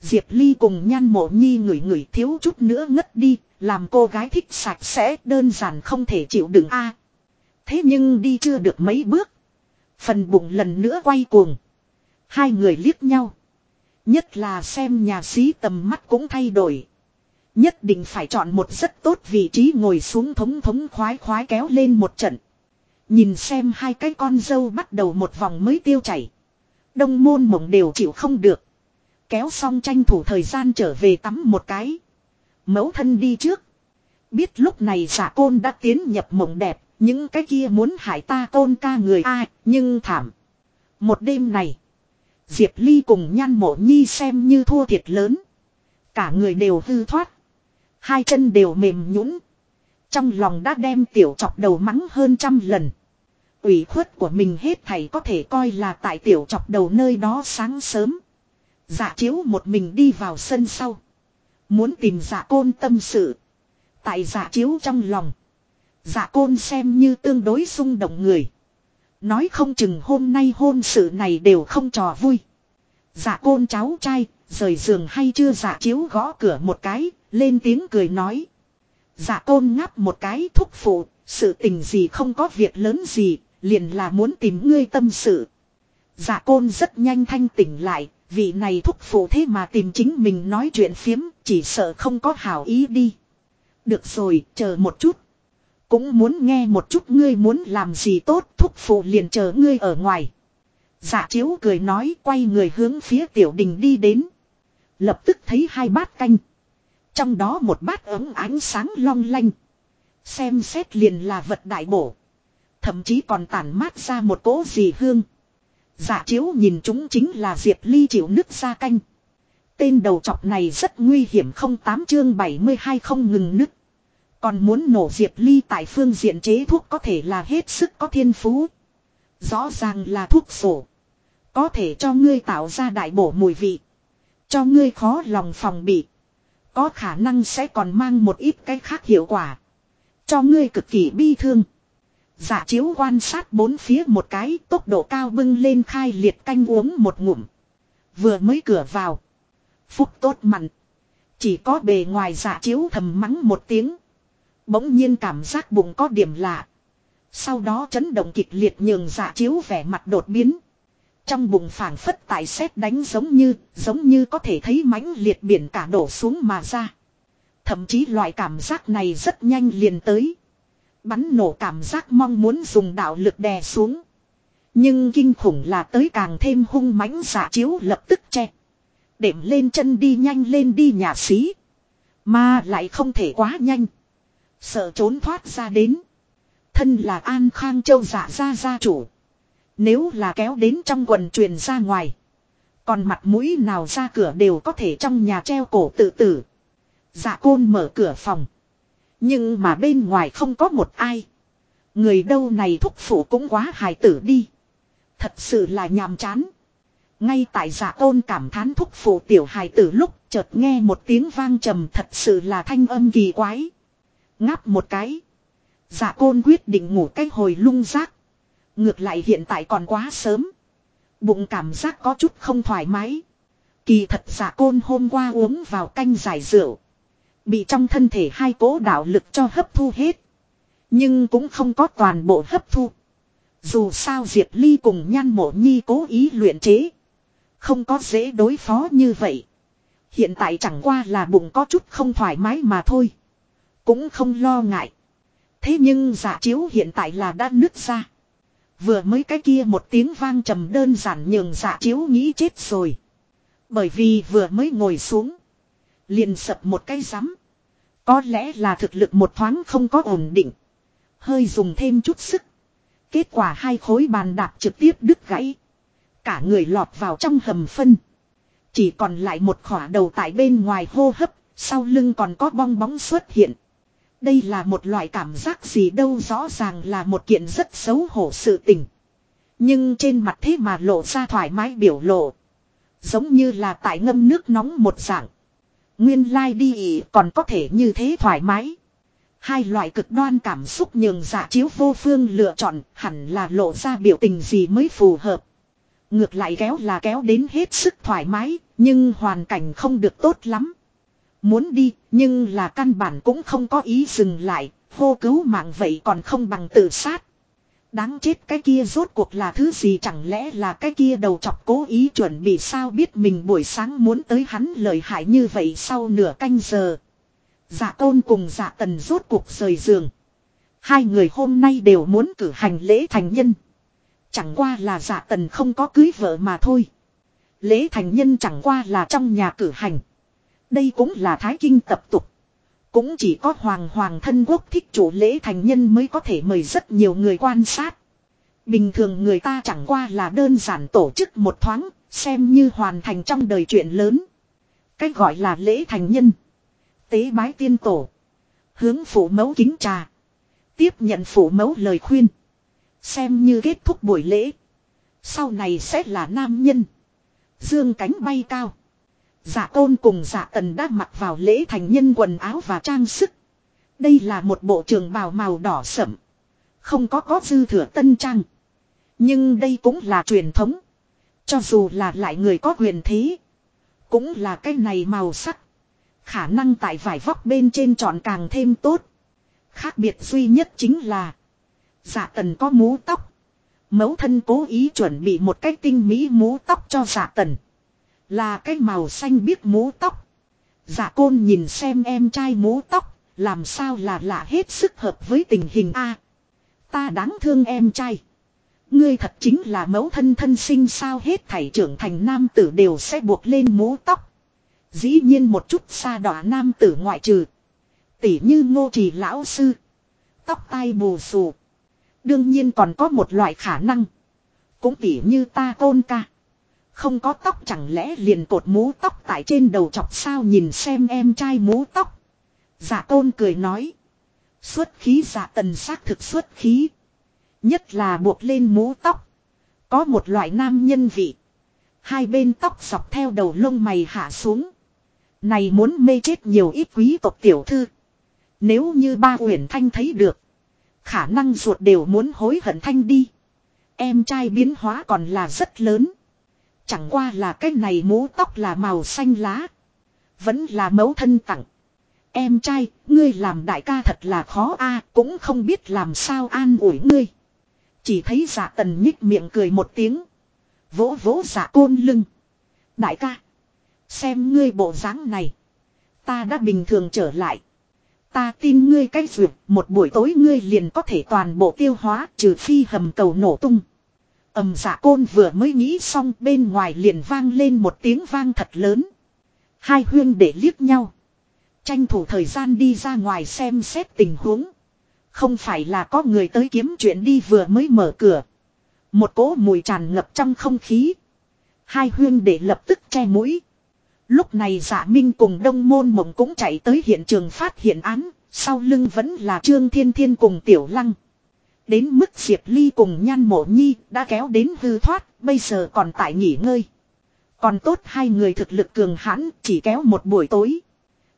Diệp Ly cùng nhan mộ nhi ngửi ngửi thiếu chút nữa ngất đi. Làm cô gái thích sạch sẽ, đơn giản không thể chịu đựng a Thế nhưng đi chưa được mấy bước. Phần bụng lần nữa quay cuồng. Hai người liếc nhau. Nhất là xem nhà sĩ tầm mắt cũng thay đổi. Nhất định phải chọn một rất tốt vị trí ngồi xuống thống thống khoái khoái kéo lên một trận. Nhìn xem hai cái con dâu bắt đầu một vòng mới tiêu chảy. Đông môn mộng đều chịu không được. Kéo xong tranh thủ thời gian trở về tắm một cái. Mẫu thân đi trước. Biết lúc này giả côn đã tiến nhập mộng đẹp. Những cái kia muốn hại ta côn ca người ai. Nhưng thảm. Một đêm này. Diệp Ly cùng nhan mộ nhi xem như thua thiệt lớn. Cả người đều hư thoát. Hai chân đều mềm nhũn. Trong lòng đã đem tiểu chọc đầu mắng hơn trăm lần. ủy khuất của mình hết thảy có thể coi là tại tiểu chọc đầu nơi đó sáng sớm. Dạ chiếu một mình đi vào sân sau. Muốn tìm dạ côn tâm sự. Tại dạ chiếu trong lòng. Dạ côn xem như tương đối xung động người. Nói không chừng hôm nay hôn sự này đều không trò vui. Dạ côn cháu trai, rời giường hay chưa dạ chiếu gõ cửa một cái, lên tiếng cười nói. Dạ côn ngáp một cái thúc phụ, sự tình gì không có việc lớn gì, liền là muốn tìm ngươi tâm sự. Dạ côn rất nhanh thanh tỉnh lại, vị này thúc phụ thế mà tìm chính mình nói chuyện phiếm, chỉ sợ không có hảo ý đi. Được rồi, chờ một chút. Cũng muốn nghe một chút ngươi muốn làm gì tốt, thúc phụ liền chờ ngươi ở ngoài. Dạ chiếu cười nói quay người hướng phía tiểu đình đi đến. Lập tức thấy hai bát canh. Trong đó một bát ấm ánh sáng long lanh. Xem xét liền là vật đại bổ. Thậm chí còn tản mát ra một cỗ gì hương. Dạ chiếu nhìn chúng chính là Diệp Ly chịu nước ra canh. Tên đầu chọc này rất nguy hiểm không tám chương 72 không ngừng nứt. Còn muốn nổ Diệp Ly tại phương diện chế thuốc có thể là hết sức có thiên phú. Rõ ràng là thuốc sổ. Có thể cho ngươi tạo ra đại bổ mùi vị. Cho ngươi khó lòng phòng bị. Có khả năng sẽ còn mang một ít cái khác hiệu quả. Cho ngươi cực kỳ bi thương. Giả chiếu quan sát bốn phía một cái, tốc độ cao bưng lên khai liệt canh uống một ngụm. Vừa mới cửa vào. Phúc tốt mặn. Chỉ có bề ngoài giả chiếu thầm mắng một tiếng. Bỗng nhiên cảm giác bụng có điểm lạ. Sau đó chấn động kịch liệt nhường dạ chiếu vẻ mặt đột biến. Trong bụng phảng phất tại xét đánh giống như, giống như có thể thấy mãnh liệt biển cả đổ xuống mà ra. Thậm chí loại cảm giác này rất nhanh liền tới. Bắn nổ cảm giác mong muốn dùng đạo lực đè xuống. Nhưng kinh khủng là tới càng thêm hung mãnh giả chiếu lập tức che. Đệm lên chân đi nhanh lên đi nhà xí. Mà lại không thể quá nhanh. Sợ trốn thoát ra đến. Thân là An Khang Châu giả gia gia chủ. Nếu là kéo đến trong quần truyền ra ngoài. Còn mặt mũi nào ra cửa đều có thể trong nhà treo cổ tự tử. Dạ côn mở cửa phòng. Nhưng mà bên ngoài không có một ai. Người đâu này thúc phụ cũng quá hài tử đi. Thật sự là nhàm chán. Ngay tại dạ giả tôn cảm thán thúc phụ tiểu hài tử lúc, chợt nghe một tiếng vang trầm, thật sự là thanh âm kỳ quái. Ngáp một cái. Giả côn quyết định ngủ cái hồi lung rác. Ngược lại hiện tại còn quá sớm. Bụng cảm giác có chút không thoải mái. Kỳ thật giả côn hôm qua uống vào canh giải rượu. Bị trong thân thể hai cố đạo lực cho hấp thu hết. Nhưng cũng không có toàn bộ hấp thu. Dù sao Diệp Ly cùng nhan mộ nhi cố ý luyện chế. Không có dễ đối phó như vậy. Hiện tại chẳng qua là bụng có chút không thoải mái mà thôi. Cũng không lo ngại. Thế nhưng giả chiếu hiện tại là đã nứt ra. Vừa mới cái kia một tiếng vang trầm đơn giản nhường giả chiếu nghĩ chết rồi. Bởi vì vừa mới ngồi xuống. Liền sập một cái rắm. Có lẽ là thực lực một thoáng không có ổn định. Hơi dùng thêm chút sức. Kết quả hai khối bàn đạp trực tiếp đứt gãy. Cả người lọt vào trong hầm phân. Chỉ còn lại một khỏa đầu tại bên ngoài hô hấp, sau lưng còn có bong bóng xuất hiện. Đây là một loại cảm giác gì đâu rõ ràng là một kiện rất xấu hổ sự tình. Nhưng trên mặt thế mà lộ ra thoải mái biểu lộ. Giống như là tại ngâm nước nóng một dạng. Nguyên lai like đi còn có thể như thế thoải mái. Hai loại cực đoan cảm xúc nhường giả chiếu vô phương lựa chọn hẳn là lộ ra biểu tình gì mới phù hợp. Ngược lại kéo là kéo đến hết sức thoải mái, nhưng hoàn cảnh không được tốt lắm. Muốn đi, nhưng là căn bản cũng không có ý dừng lại, hô cứu mạng vậy còn không bằng tự sát. Đáng chết cái kia rốt cuộc là thứ gì chẳng lẽ là cái kia đầu chọc cố ý chuẩn bị sao biết mình buổi sáng muốn tới hắn lời hại như vậy sau nửa canh giờ. Dạ tôn cùng dạ tần rốt cuộc rời giường. Hai người hôm nay đều muốn cử hành lễ thành nhân. Chẳng qua là dạ tần không có cưới vợ mà thôi. Lễ thành nhân chẳng qua là trong nhà cử hành. Đây cũng là thái kinh tập tục. Cũng chỉ có hoàng hoàng thân quốc thích chủ lễ thành nhân mới có thể mời rất nhiều người quan sát. Bình thường người ta chẳng qua là đơn giản tổ chức một thoáng, xem như hoàn thành trong đời chuyện lớn. Cách gọi là lễ thành nhân. Tế bái tiên tổ. Hướng phủ mẫu kính trà. Tiếp nhận phủ mẫu lời khuyên. Xem như kết thúc buổi lễ. Sau này sẽ là nam nhân. Dương cánh bay cao. Dạ tôn cùng dạ tần đã mặc vào lễ thành nhân quần áo và trang sức. Đây là một bộ trường bào màu đỏ sẫm. Không có có dư thừa tân trang. Nhưng đây cũng là truyền thống. Cho dù là lại người có quyền thế. Cũng là cái này màu sắc. Khả năng tại vải vóc bên trên chọn càng thêm tốt. Khác biệt duy nhất chính là. Dạ tần có mũ tóc. Mẫu thân cố ý chuẩn bị một cái tinh mỹ mũ tóc cho dạ tần. Là cái màu xanh biếc mũ tóc. Dạ côn nhìn xem em trai mũ tóc. Làm sao là lạ hết sức hợp với tình hình A. ta đáng thương em trai. Ngươi thật chính là mẫu thân thân sinh sao hết thảy trưởng thành nam tử đều sẽ buộc lên mũ tóc. Dĩ nhiên một chút xa đỏ nam tử ngoại trừ. Tỉ như ngô trì lão sư. Tóc tai bù xù. Đương nhiên còn có một loại khả năng. Cũng tỉ như ta côn ca. Không có tóc chẳng lẽ liền cột mũ tóc tại trên đầu chọc sao nhìn xem em trai mũ tóc. Giả tôn cười nói. Xuất khí giả tần xác thực xuất khí. Nhất là buộc lên mũ tóc. Có một loại nam nhân vị. Hai bên tóc dọc theo đầu lông mày hạ xuống. Này muốn mê chết nhiều ít quý tộc tiểu thư. Nếu như ba uyển thanh thấy được. Khả năng ruột đều muốn hối hận thanh đi. Em trai biến hóa còn là rất lớn. Chẳng qua là cái này mũ tóc là màu xanh lá. Vẫn là mẫu thân tặng. Em trai, ngươi làm đại ca thật là khó a à, cũng không biết làm sao an ủi ngươi. Chỉ thấy giả tần nhích miệng cười một tiếng. Vỗ vỗ giả côn lưng. Đại ca. Xem ngươi bộ dáng này. Ta đã bình thường trở lại. Ta tin ngươi cái dược, một buổi tối ngươi liền có thể toàn bộ tiêu hóa trừ phi hầm cầu nổ tung ầm giả dạ côn vừa mới nghĩ xong bên ngoài liền vang lên một tiếng vang thật lớn. Hai huyên để liếc nhau. Tranh thủ thời gian đi ra ngoài xem xét tình huống. Không phải là có người tới kiếm chuyện đi vừa mới mở cửa. Một cỗ mùi tràn ngập trong không khí. Hai huyên để lập tức che mũi. Lúc này giả minh cùng đông môn mộng cũng chạy tới hiện trường phát hiện án, sau lưng vẫn là Trương Thiên Thiên cùng Tiểu Lăng. Đến mức Diệp Ly cùng nhan mộ nhi đã kéo đến hư thoát, bây giờ còn tại nghỉ ngơi. Còn tốt hai người thực lực cường hãn chỉ kéo một buổi tối.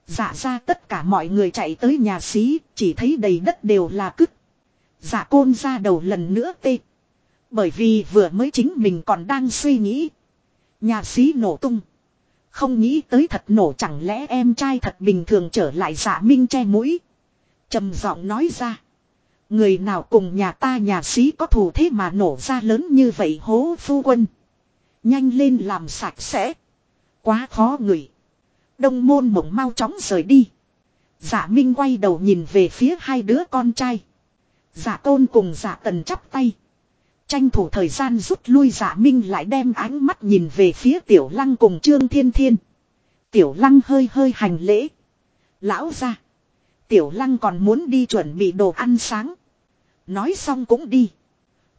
Dạ ra tất cả mọi người chạy tới nhà xí, chỉ thấy đầy đất đều là cứt. Dạ côn ra đầu lần nữa tê. Bởi vì vừa mới chính mình còn đang suy nghĩ. Nhà xí nổ tung. Không nghĩ tới thật nổ chẳng lẽ em trai thật bình thường trở lại dạ minh che mũi. trầm giọng nói ra. Người nào cùng nhà ta nhà sĩ có thù thế mà nổ ra lớn như vậy hố phu quân. Nhanh lên làm sạch sẽ. Quá khó người. Đông môn mộng mau chóng rời đi. Dạ Minh quay đầu nhìn về phía hai đứa con trai. Dạ tôn cùng dạ tần chắp tay. Tranh thủ thời gian rút lui dạ Minh lại đem ánh mắt nhìn về phía tiểu lăng cùng trương thiên thiên. Tiểu lăng hơi hơi hành lễ. Lão ra. Tiểu lăng còn muốn đi chuẩn bị đồ ăn sáng. Nói xong cũng đi.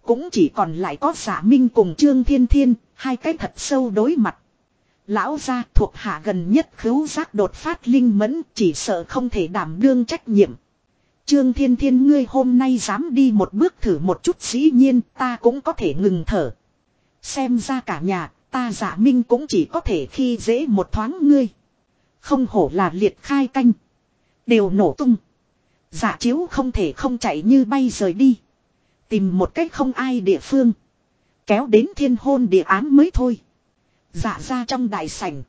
Cũng chỉ còn lại có giả minh cùng Trương Thiên Thiên, hai cái thật sâu đối mặt. Lão gia thuộc hạ gần nhất khứu giác đột phát linh mẫn chỉ sợ không thể đảm đương trách nhiệm. Trương Thiên Thiên ngươi hôm nay dám đi một bước thử một chút dĩ nhiên ta cũng có thể ngừng thở. Xem ra cả nhà, ta giả minh cũng chỉ có thể khi dễ một thoáng ngươi. Không hổ là liệt khai canh. Đều nổ tung. Giả chiếu không thể không chạy như bay rời đi. Tìm một cách không ai địa phương. Kéo đến thiên hôn địa án mới thôi. Giả ra trong đại sảnh.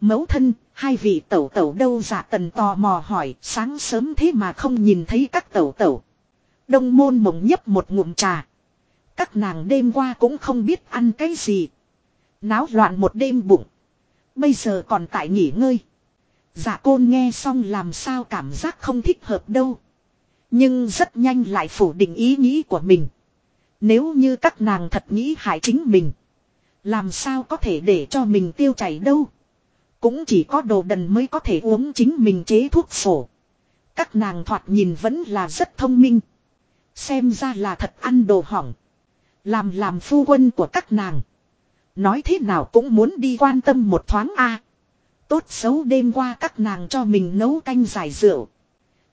Mấu thân, hai vị tẩu tẩu đâu giả tần tò mò hỏi, sáng sớm thế mà không nhìn thấy các tẩu tẩu. Đông môn mộng nhấp một ngụm trà. Các nàng đêm qua cũng không biết ăn cái gì. Náo loạn một đêm bụng. Bây giờ còn tại nghỉ ngơi. Dạ côn nghe xong làm sao cảm giác không thích hợp đâu. Nhưng rất nhanh lại phủ định ý nghĩ của mình. Nếu như các nàng thật nghĩ hại chính mình. Làm sao có thể để cho mình tiêu chảy đâu. Cũng chỉ có đồ đần mới có thể uống chính mình chế thuốc sổ. Các nàng thoạt nhìn vẫn là rất thông minh. Xem ra là thật ăn đồ hỏng. Làm làm phu quân của các nàng. Nói thế nào cũng muốn đi quan tâm một thoáng a. Tốt xấu đêm qua các nàng cho mình nấu canh giải rượu.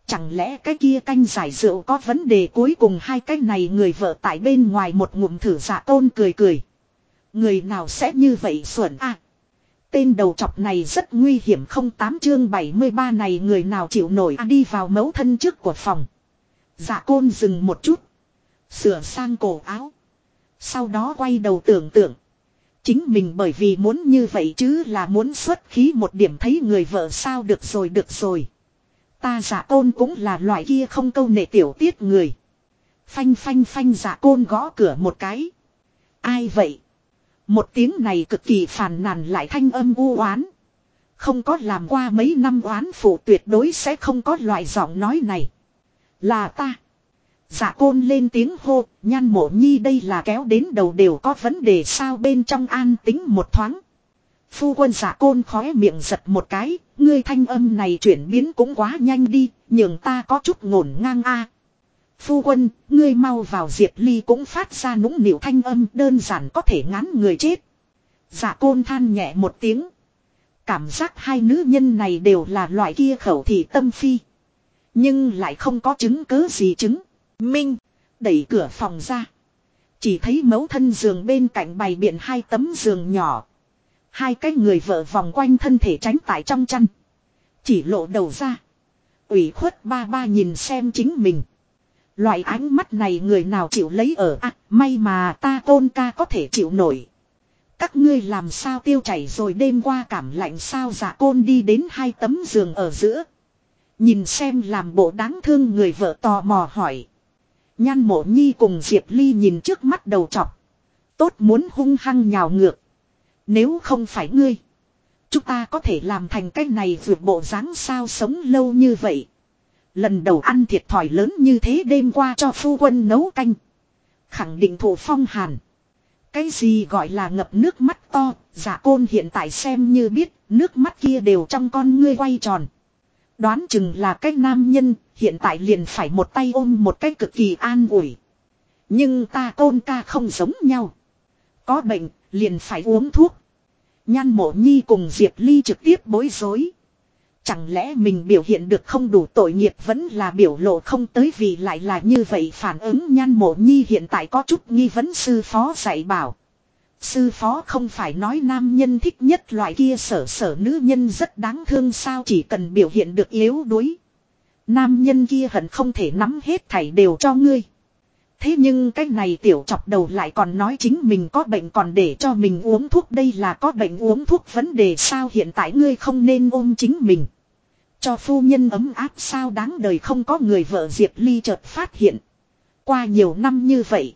Chẳng lẽ cái kia canh giải rượu có vấn đề cuối cùng hai cái này người vợ tại bên ngoài một ngụm thử giả tôn cười cười. Người nào sẽ như vậy xuẩn a Tên đầu chọc này rất nguy hiểm không tám chương 73 này người nào chịu nổi à đi vào mẫu thân trước của phòng. Dạ côn dừng một chút. Sửa sang cổ áo. Sau đó quay đầu tưởng tượng. Chính mình bởi vì muốn như vậy chứ là muốn xuất khí một điểm thấy người vợ sao được rồi được rồi. Ta giả côn cũng là loại kia không câu nệ tiểu tiết người. Phanh phanh phanh giả côn gõ cửa một cái. Ai vậy? Một tiếng này cực kỳ phàn nàn lại thanh âm u oán. Không có làm qua mấy năm oán phụ tuyệt đối sẽ không có loại giọng nói này. Là ta. Dạ côn lên tiếng hô, nhan mộ nhi đây là kéo đến đầu đều có vấn đề sao bên trong an tính một thoáng. Phu quân dạ côn khóe miệng giật một cái, ngươi thanh âm này chuyển biến cũng quá nhanh đi, nhường ta có chút ngổn ngang a. Phu quân, ngươi mau vào diệp ly cũng phát ra nũng nịu thanh âm đơn giản có thể ngán người chết. Dạ côn than nhẹ một tiếng. Cảm giác hai nữ nhân này đều là loại kia khẩu thị tâm phi. Nhưng lại không có chứng cứ gì chứng. Minh, đẩy cửa phòng ra. Chỉ thấy mấu thân giường bên cạnh bày biện hai tấm giường nhỏ. Hai cái người vợ vòng quanh thân thể tránh tại trong chăn. Chỉ lộ đầu ra. ủy khuất ba ba nhìn xem chính mình. Loại ánh mắt này người nào chịu lấy ở à, may mà ta tôn ca có thể chịu nổi. Các ngươi làm sao tiêu chảy rồi đêm qua cảm lạnh sao giả côn đi đến hai tấm giường ở giữa. Nhìn xem làm bộ đáng thương người vợ tò mò hỏi. Nhan mộ nhi cùng Diệp Ly nhìn trước mắt đầu chọc. Tốt muốn hung hăng nhào ngược. Nếu không phải ngươi. Chúng ta có thể làm thành cái này vượt bộ dáng sao sống lâu như vậy. Lần đầu ăn thiệt thòi lớn như thế đêm qua cho phu quân nấu canh. Khẳng định thủ phong hàn. Cái gì gọi là ngập nước mắt to, giả côn hiện tại xem như biết, nước mắt kia đều trong con ngươi quay tròn. Đoán chừng là cái nam nhân, hiện tại liền phải một tay ôm một cái cực kỳ an ủi. Nhưng ta côn ca không giống nhau. Có bệnh, liền phải uống thuốc. Nhan mộ nhi cùng Diệp Ly trực tiếp bối rối. Chẳng lẽ mình biểu hiện được không đủ tội nghiệp vẫn là biểu lộ không tới vì lại là như vậy phản ứng nhan mộ nhi hiện tại có chút nghi vấn sư phó dạy bảo. Sư phó không phải nói nam nhân thích nhất loại kia sở sở nữ nhân rất đáng thương sao chỉ cần biểu hiện được yếu đuối. Nam nhân kia hận không thể nắm hết thảy đều cho ngươi. Thế nhưng cái này tiểu chọc đầu lại còn nói chính mình có bệnh còn để cho mình uống thuốc đây là có bệnh uống thuốc vấn đề sao hiện tại ngươi không nên ôm chính mình. Cho phu nhân ấm áp sao đáng đời không có người vợ Diệp Ly chợt phát hiện. Qua nhiều năm như vậy.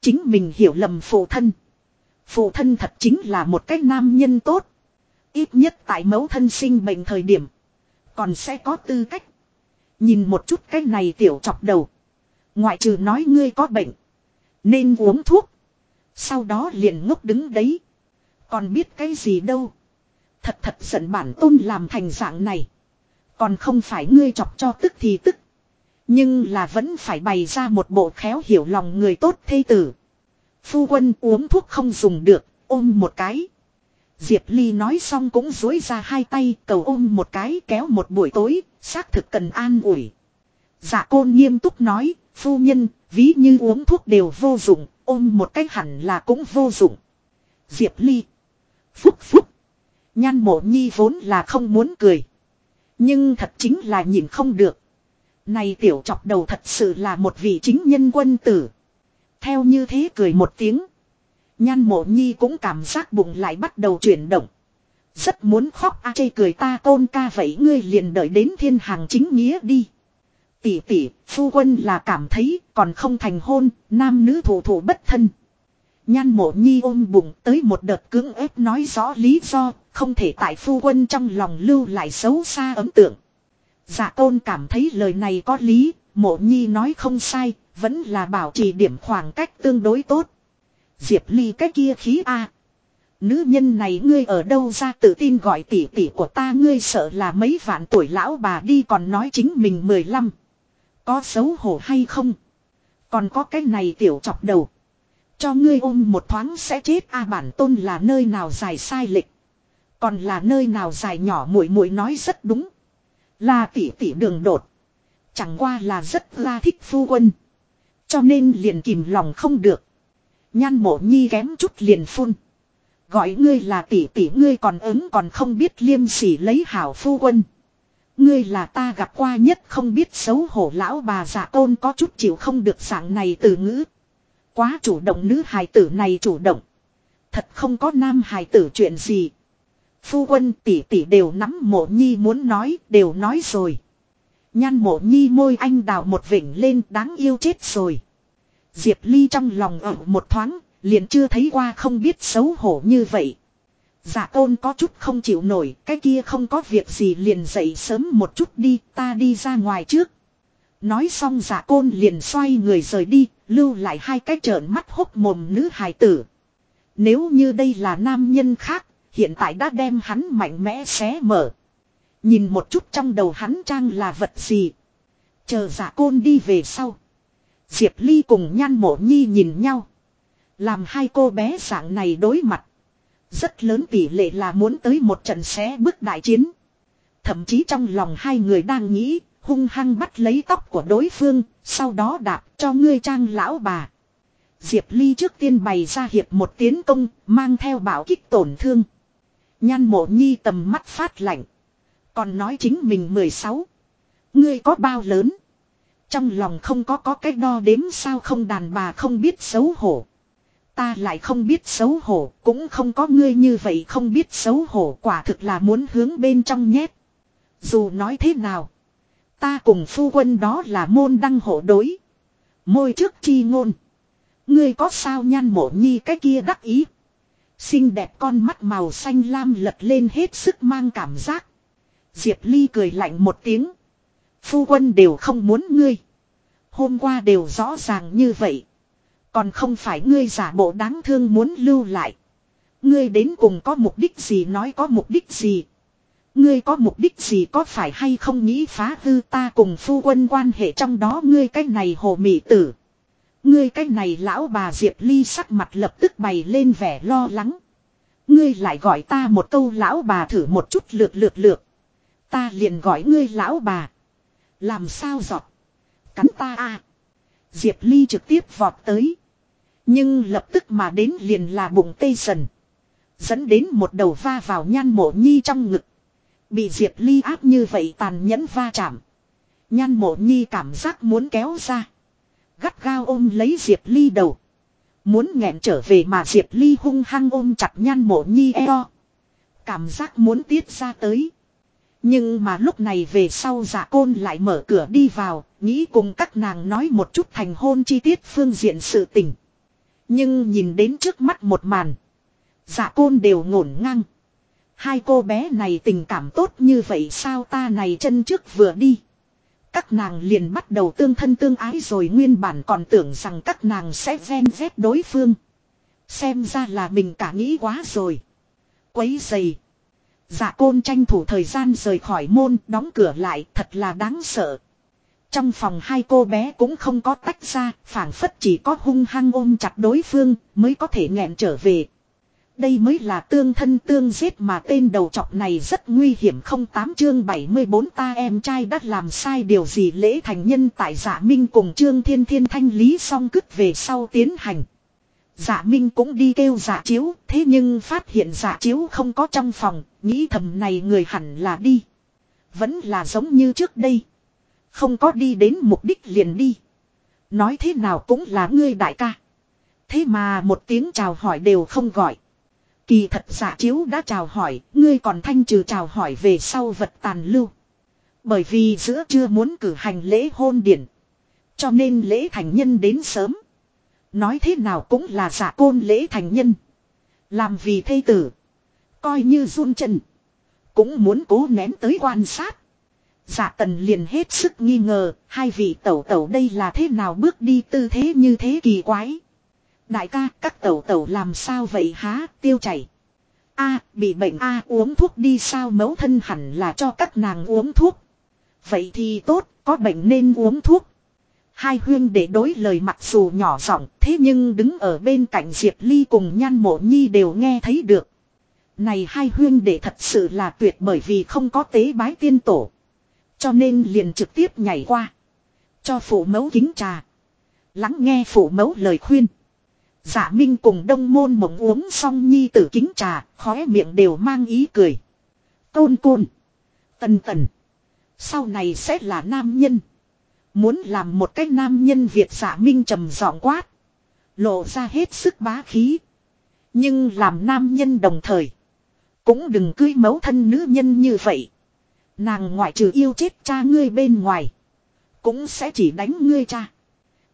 Chính mình hiểu lầm phụ thân. Phụ thân thật chính là một cái nam nhân tốt. Ít nhất tại mẫu thân sinh bệnh thời điểm. Còn sẽ có tư cách. Nhìn một chút cái này tiểu chọc đầu. Ngoại trừ nói ngươi có bệnh. Nên uống thuốc. Sau đó liền ngốc đứng đấy. Còn biết cái gì đâu. Thật thật giận bản tôn làm thành dạng này. Còn không phải ngươi chọc cho tức thì tức. Nhưng là vẫn phải bày ra một bộ khéo hiểu lòng người tốt thê tử. Phu quân uống thuốc không dùng được, ôm một cái. Diệp Ly nói xong cũng dối ra hai tay cầu ôm một cái kéo một buổi tối, xác thực cần an ủi. Dạ côn nghiêm túc nói, phu nhân, ví như uống thuốc đều vô dụng, ôm một cái hẳn là cũng vô dụng. Diệp Ly. Phúc phúc. Nhan mộ nhi vốn là không muốn cười. Nhưng thật chính là nhìn không được. Này tiểu chọc đầu thật sự là một vị chính nhân quân tử. Theo như thế cười một tiếng. Nhan mộ nhi cũng cảm giác bụng lại bắt đầu chuyển động. Rất muốn khóc a à, chê cười ta tôn ca vậy ngươi liền đợi đến thiên hàng chính nghĩa đi. Tỷ tỷ, phu quân là cảm thấy còn không thành hôn, nam nữ thủ thủ bất thân. Nhan mộ nhi ôm bụng tới một đợt cưỡng ép nói rõ lý do, không thể tại phu quân trong lòng lưu lại xấu xa ấn tượng. Dạ tôn cảm thấy lời này có lý, mộ nhi nói không sai, vẫn là bảo trì điểm khoảng cách tương đối tốt. Diệp ly cái kia khí a Nữ nhân này ngươi ở đâu ra tự tin gọi tỷ tỷ của ta ngươi sợ là mấy vạn tuổi lão bà đi còn nói chính mình 15. Có xấu hổ hay không? Còn có cái này tiểu chọc đầu. Cho ngươi ôm một thoáng sẽ chết a, bản tôn là nơi nào dài sai lệch. Còn là nơi nào dài nhỏ muội muội nói rất đúng. Là tỷ tỷ đường đột. Chẳng qua là rất la thích phu quân. Cho nên liền kìm lòng không được. Nhan mộ nhi kém chút liền phun. Gọi ngươi là tỷ tỷ, ngươi còn ứng còn không biết liêm sỉ lấy hảo phu quân. Ngươi là ta gặp qua nhất không biết xấu hổ lão bà giả tôn có chút chịu không được dạng này từ ngữ. Quá chủ động nữ hài tử này chủ động. Thật không có nam hài tử chuyện gì. Phu quân tỷ tỷ đều nắm mộ nhi muốn nói, đều nói rồi. Nhan mộ nhi môi anh đào một vỉnh lên đáng yêu chết rồi. Diệp Ly trong lòng ở một thoáng, liền chưa thấy qua không biết xấu hổ như vậy. Dạ giả tôn có chút không chịu nổi, cái kia không có việc gì liền dậy sớm một chút đi, ta đi ra ngoài trước. Nói xong dạ giả côn liền xoay người rời đi, lưu lại hai cái trợn mắt hốc mồm nữ hài tử. Nếu như đây là nam nhân khác, hiện tại đã đem hắn mạnh mẽ xé mở. Nhìn một chút trong đầu hắn trang là vật gì. Chờ giả côn đi về sau. Diệp Ly cùng nhan mộ nhi nhìn nhau. Làm hai cô bé dạng này đối mặt. Rất lớn tỷ lệ là muốn tới một trận xé bước đại chiến. Thậm chí trong lòng hai người đang nghĩ, hung hăng bắt lấy tóc của đối phương, sau đó đạp cho ngươi trang lão bà. Diệp Ly trước tiên bày ra hiệp một tiến công, mang theo bảo kích tổn thương. Nhan mộ nhi tầm mắt phát lạnh. Còn nói chính mình 16. Ngươi có bao lớn? Trong lòng không có có cái đo đếm sao không đàn bà không biết xấu hổ. Ta lại không biết xấu hổ, cũng không có ngươi như vậy không biết xấu hổ quả thực là muốn hướng bên trong nhét. Dù nói thế nào, ta cùng phu quân đó là môn đăng hộ đối. Môi trước chi ngôn. Ngươi có sao nhan mộ nhi cái kia đắc ý. Xinh đẹp con mắt màu xanh lam lật lên hết sức mang cảm giác. Diệp Ly cười lạnh một tiếng. Phu quân đều không muốn ngươi. Hôm qua đều rõ ràng như vậy. Còn không phải ngươi giả bộ đáng thương muốn lưu lại. Ngươi đến cùng có mục đích gì nói có mục đích gì. Ngươi có mục đích gì có phải hay không nghĩ phá hư ta cùng phu quân quan hệ trong đó ngươi cái này hồ mị tử. Ngươi cái này lão bà Diệp Ly sắc mặt lập tức bày lên vẻ lo lắng. Ngươi lại gọi ta một câu lão bà thử một chút lượt lượt lượt. Ta liền gọi ngươi lão bà. Làm sao giọt. Cắn ta a Diệp Ly trực tiếp vọt tới. Nhưng lập tức mà đến liền là bụng tê sần. Dẫn đến một đầu va vào nhan mộ nhi trong ngực. Bị Diệp Ly áp như vậy tàn nhẫn va chạm. Nhan mộ nhi cảm giác muốn kéo ra. Gắt gao ôm lấy Diệp Ly đầu. Muốn nghẹn trở về mà Diệp Ly hung hăng ôm chặt nhan mộ nhi eo. Cảm giác muốn tiết ra tới. Nhưng mà lúc này về sau dạ côn lại mở cửa đi vào, nghĩ cùng các nàng nói một chút thành hôn chi tiết phương diện sự tình. Nhưng nhìn đến trước mắt một màn. Dạ côn đều ngổn ngang. Hai cô bé này tình cảm tốt như vậy sao ta này chân trước vừa đi. Các nàng liền bắt đầu tương thân tương ái rồi nguyên bản còn tưởng rằng các nàng sẽ ven vét đối phương. Xem ra là mình cả nghĩ quá rồi. Quấy dày. Dạ côn tranh thủ thời gian rời khỏi môn đóng cửa lại thật là đáng sợ. Trong phòng hai cô bé cũng không có tách ra, phản phất chỉ có hung hăng ôm chặt đối phương mới có thể nghẹn trở về. Đây mới là tương thân tương giết mà tên đầu trọc này rất nguy hiểm không tám chương 74 ta em trai đã làm sai điều gì lễ thành nhân tại giả minh cùng trương thiên thiên thanh lý xong cứt về sau tiến hành. Giả minh cũng đi kêu giả chiếu thế nhưng phát hiện giả chiếu không có trong phòng, nghĩ thầm này người hẳn là đi. Vẫn là giống như trước đây. Không có đi đến mục đích liền đi. Nói thế nào cũng là ngươi đại ca. Thế mà một tiếng chào hỏi đều không gọi. Kỳ thật giả chiếu đã chào hỏi, ngươi còn thanh trừ chào hỏi về sau vật tàn lưu. Bởi vì giữa chưa muốn cử hành lễ hôn điển. Cho nên lễ thành nhân đến sớm. Nói thế nào cũng là giả côn lễ thành nhân. Làm vì thây tử. Coi như run chân. Cũng muốn cố nén tới quan sát. Giả tần liền hết sức nghi ngờ, hai vị tẩu tẩu đây là thế nào bước đi tư thế như thế kỳ quái. Đại ca, các tẩu tẩu làm sao vậy há, tiêu chảy. a bị bệnh a uống thuốc đi sao mẫu thân hẳn là cho các nàng uống thuốc. Vậy thì tốt, có bệnh nên uống thuốc. Hai huyên để đối lời mặc dù nhỏ giọng thế nhưng đứng ở bên cạnh Diệp Ly cùng nhan mộ nhi đều nghe thấy được. Này hai huyên để thật sự là tuyệt bởi vì không có tế bái tiên tổ. Cho nên liền trực tiếp nhảy qua. Cho phụ mẫu kính trà. Lắng nghe phụ mẫu lời khuyên. Giả Minh cùng đông môn mộng uống xong nhi tử kính trà, khóe miệng đều mang ý cười. Tôn côn. Tần tần. Sau này sẽ là nam nhân. Muốn làm một cái nam nhân Việt giả Minh trầm giọng quát. Lộ ra hết sức bá khí. Nhưng làm nam nhân đồng thời. Cũng đừng cưới mẫu thân nữ nhân như vậy. Nàng ngoại trừ yêu chết cha ngươi bên ngoài. Cũng sẽ chỉ đánh ngươi cha.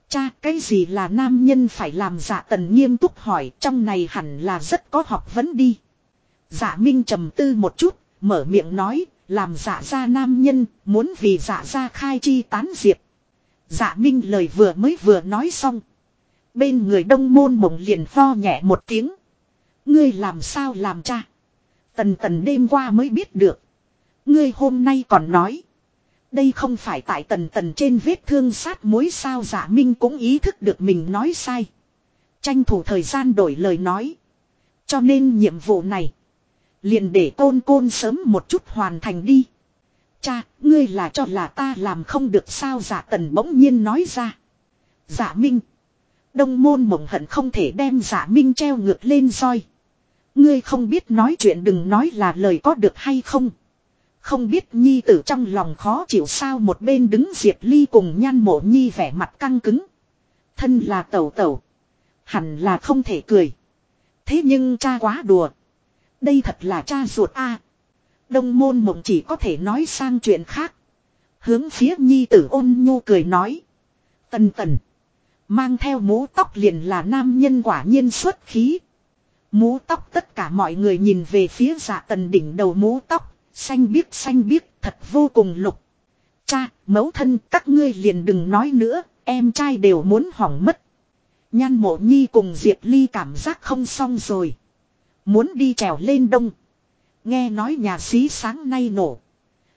Cha cái gì là nam nhân phải làm giả tần nghiêm túc hỏi trong này hẳn là rất có học vấn đi. Dạ minh trầm tư một chút, mở miệng nói, làm giả ra nam nhân, muốn vì dạ ra khai chi tán diệp. Dạ minh lời vừa mới vừa nói xong. Bên người đông môn mộng liền pho nhẹ một tiếng. Ngươi làm sao làm cha? Tần tần đêm qua mới biết được. Ngươi hôm nay còn nói. Đây không phải tại tần tần trên vết thương sát mối sao giả minh cũng ý thức được mình nói sai. Tranh thủ thời gian đổi lời nói. Cho nên nhiệm vụ này. Liền để côn côn sớm một chút hoàn thành đi. Cha, ngươi là cho là ta làm không được sao giả tần bỗng nhiên nói ra. Giả minh. Đông môn mộng hận không thể đem giả minh treo ngược lên roi. Ngươi không biết nói chuyện đừng nói là lời có được hay không. Không biết nhi tử trong lòng khó chịu sao một bên đứng Diệp Ly cùng nhan mộ nhi vẻ mặt căng cứng. Thân là tẩu tẩu. Hẳn là không thể cười. Thế nhưng cha quá đùa. Đây thật là cha ruột a. Đông môn mộng chỉ có thể nói sang chuyện khác. Hướng phía nhi tử ôn nhu cười nói. Tần tần. Mang theo mũ tóc liền là nam nhân quả nhiên xuất khí. Mũ tóc tất cả mọi người nhìn về phía dạ tần đỉnh đầu mũ tóc Xanh biếc xanh biếc thật vô cùng lục. Cha, mẫu thân các ngươi liền đừng nói nữa, em trai đều muốn hỏng mất. Nhan mộ nhi cùng Diệp Ly cảm giác không xong rồi. Muốn đi trèo lên đông. Nghe nói nhà xí sáng nay nổ.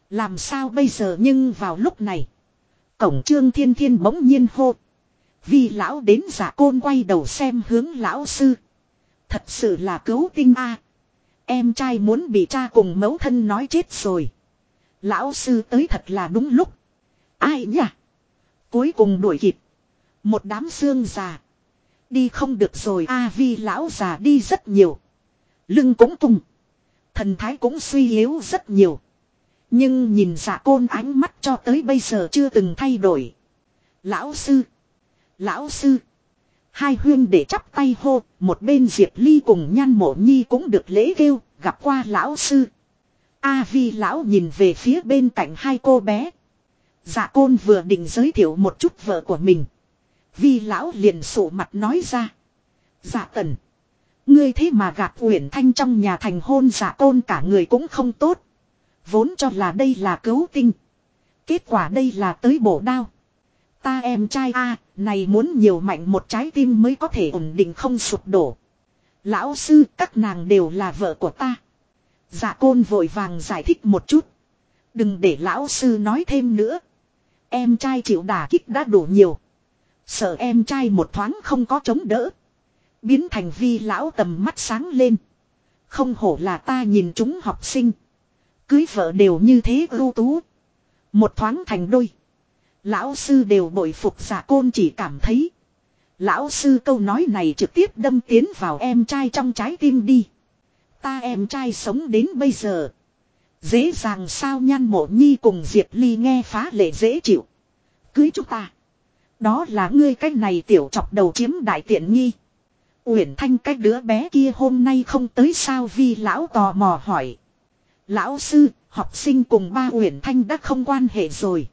Làm sao bây giờ nhưng vào lúc này. Cổng trương thiên thiên bỗng nhiên hô. Vì lão đến giả côn quay đầu xem hướng lão sư. Thật sự là cứu tinh a Em trai muốn bị cha cùng mẫu thân nói chết rồi. Lão sư tới thật là đúng lúc. Ai nhỉ? Cuối cùng đuổi kịp. Một đám xương già. Đi không được rồi a vi lão già đi rất nhiều. Lưng cũng tung. Thần thái cũng suy yếu rất nhiều. Nhưng nhìn dạ côn ánh mắt cho tới bây giờ chưa từng thay đổi. Lão sư. Lão sư. Hai huyên để chắp tay hô, một bên Diệp Ly cùng nhan mộ nhi cũng được lễ kêu, gặp qua lão sư. A vi lão nhìn về phía bên cạnh hai cô bé. Dạ côn vừa định giới thiệu một chút vợ của mình. Vi lão liền sụ mặt nói ra. Dạ tần. Ngươi thế mà gạt Uyển Thanh trong nhà thành hôn dạ côn cả người cũng không tốt. Vốn cho là đây là cứu tinh. Kết quả đây là tới bổ đao. Ta em trai a này muốn nhiều mạnh một trái tim mới có thể ổn định không sụp đổ. Lão sư, các nàng đều là vợ của ta. Dạ côn vội vàng giải thích một chút. Đừng để lão sư nói thêm nữa. Em trai chịu đả kích đã đủ nhiều. Sợ em trai một thoáng không có chống đỡ. Biến thành vi lão tầm mắt sáng lên. Không hổ là ta nhìn chúng học sinh. Cưới vợ đều như thế ưu tú. Một thoáng thành đôi. Lão sư đều bội phục giả côn chỉ cảm thấy. Lão sư câu nói này trực tiếp đâm tiến vào em trai trong trái tim đi. Ta em trai sống đến bây giờ. Dễ dàng sao nhan mộ nhi cùng Diệp Ly nghe phá lệ dễ chịu. Cưới chúng ta. Đó là ngươi cái này tiểu chọc đầu chiếm đại tiện nghi. Uyển Thanh cái đứa bé kia hôm nay không tới sao vì lão tò mò hỏi. Lão sư, học sinh cùng ba Uyển Thanh đã không quan hệ rồi.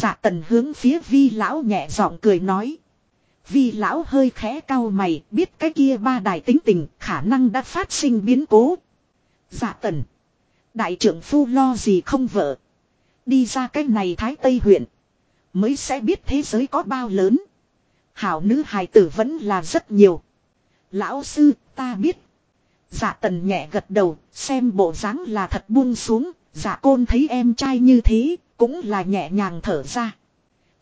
Dạ tần hướng phía vi lão nhẹ giọng cười nói. Vi lão hơi khẽ cau mày, biết cái kia ba đại tính tình, khả năng đã phát sinh biến cố. Dạ tần. Đại trưởng phu lo gì không vợ. Đi ra cái này thái tây huyện. Mới sẽ biết thế giới có bao lớn. Hảo nữ hài tử vẫn là rất nhiều. Lão sư, ta biết. Dạ tần nhẹ gật đầu, xem bộ dáng là thật buông xuống. Dạ côn thấy em trai như thế, cũng là nhẹ nhàng thở ra.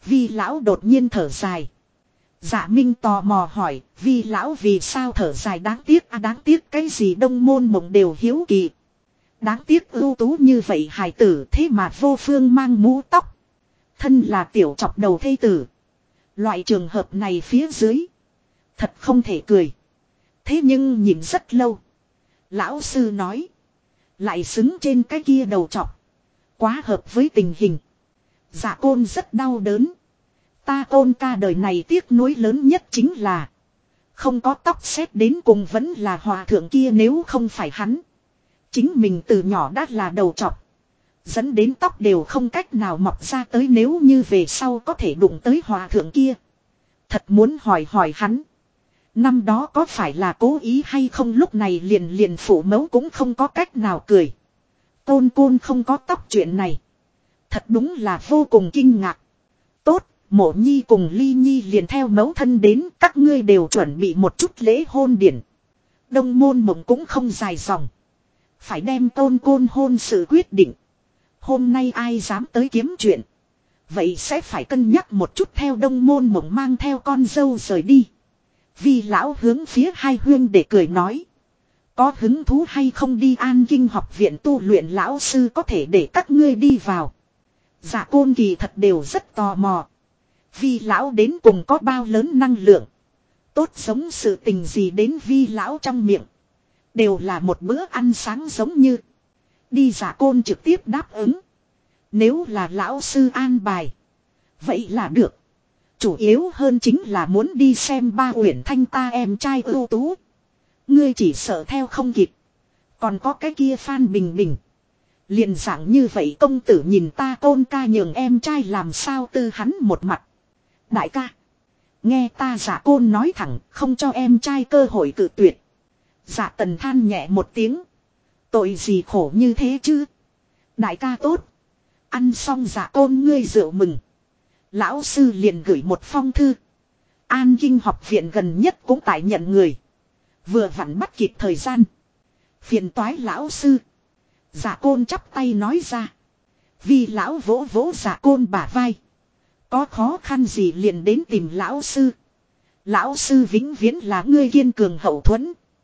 Vi lão đột nhiên thở dài. Dạ Minh tò mò hỏi, vi lão vì sao thở dài đáng tiếc à đáng tiếc cái gì đông môn mộng đều hiếu kỳ. Đáng tiếc ưu tú như vậy hài tử thế mà vô phương mang mũ tóc. Thân là tiểu chọc đầu thây tử. Loại trường hợp này phía dưới. Thật không thể cười. Thế nhưng nhìn rất lâu. Lão sư nói. Lại xứng trên cái kia đầu chọc. Quá hợp với tình hình. Dạ côn rất đau đớn. Ta côn ca đời này tiếc nuối lớn nhất chính là. Không có tóc xét đến cùng vẫn là hòa thượng kia nếu không phải hắn. Chính mình từ nhỏ đã là đầu trọc. Dẫn đến tóc đều không cách nào mọc ra tới nếu như về sau có thể đụng tới hòa thượng kia. Thật muốn hỏi hỏi hắn. Năm đó có phải là cố ý hay không lúc này liền liền phủ mẫu cũng không có cách nào cười. Côn côn không có tóc chuyện này. Thật đúng là vô cùng kinh ngạc. Tốt, mộ nhi cùng ly nhi liền theo mẫu thân đến các ngươi đều chuẩn bị một chút lễ hôn điển. Đông môn mộng cũng không dài dòng. Phải đem tôn côn hôn sự quyết định. Hôm nay ai dám tới kiếm chuyện. Vậy sẽ phải cân nhắc một chút theo đông môn mộng mang theo con dâu rời đi. Vì lão hướng phía hai huyên để cười nói. Có hứng thú hay không đi an kinh học viện tu luyện lão sư có thể để các ngươi đi vào. Dạ côn kỳ thật đều rất tò mò. Vi lão đến cùng có bao lớn năng lượng. Tốt sống sự tình gì đến vi lão trong miệng. Đều là một bữa ăn sáng giống như. Đi giả côn trực tiếp đáp ứng. Nếu là lão sư an bài. Vậy là được. Chủ yếu hơn chính là muốn đi xem ba uyển thanh ta em trai ưu tú. Ngươi chỉ sợ theo không kịp. Còn có cái kia Phan Bình Bình. liền dạng như vậy công tử nhìn ta tôn ca nhường em trai làm sao tư hắn một mặt. Đại ca. Nghe ta giả côn nói thẳng, không cho em trai cơ hội cự tuyệt. giả tần than nhẹ một tiếng. Tội gì khổ như thế chứ. Đại ca tốt. Ăn xong giả côn ngươi rượu mừng. Lão sư liền gửi một phong thư. An kinh học viện gần nhất cũng tại nhận người. Vừa vặn bắt kịp thời gian. Phiền toái lão sư. giả côn chắp tay nói ra. Vì lão vỗ vỗ giả côn bả vai. Có khó khăn gì liền đến tìm lão sư. Lão sư vĩnh viễn là ngươi kiên cường hậu thuẫn.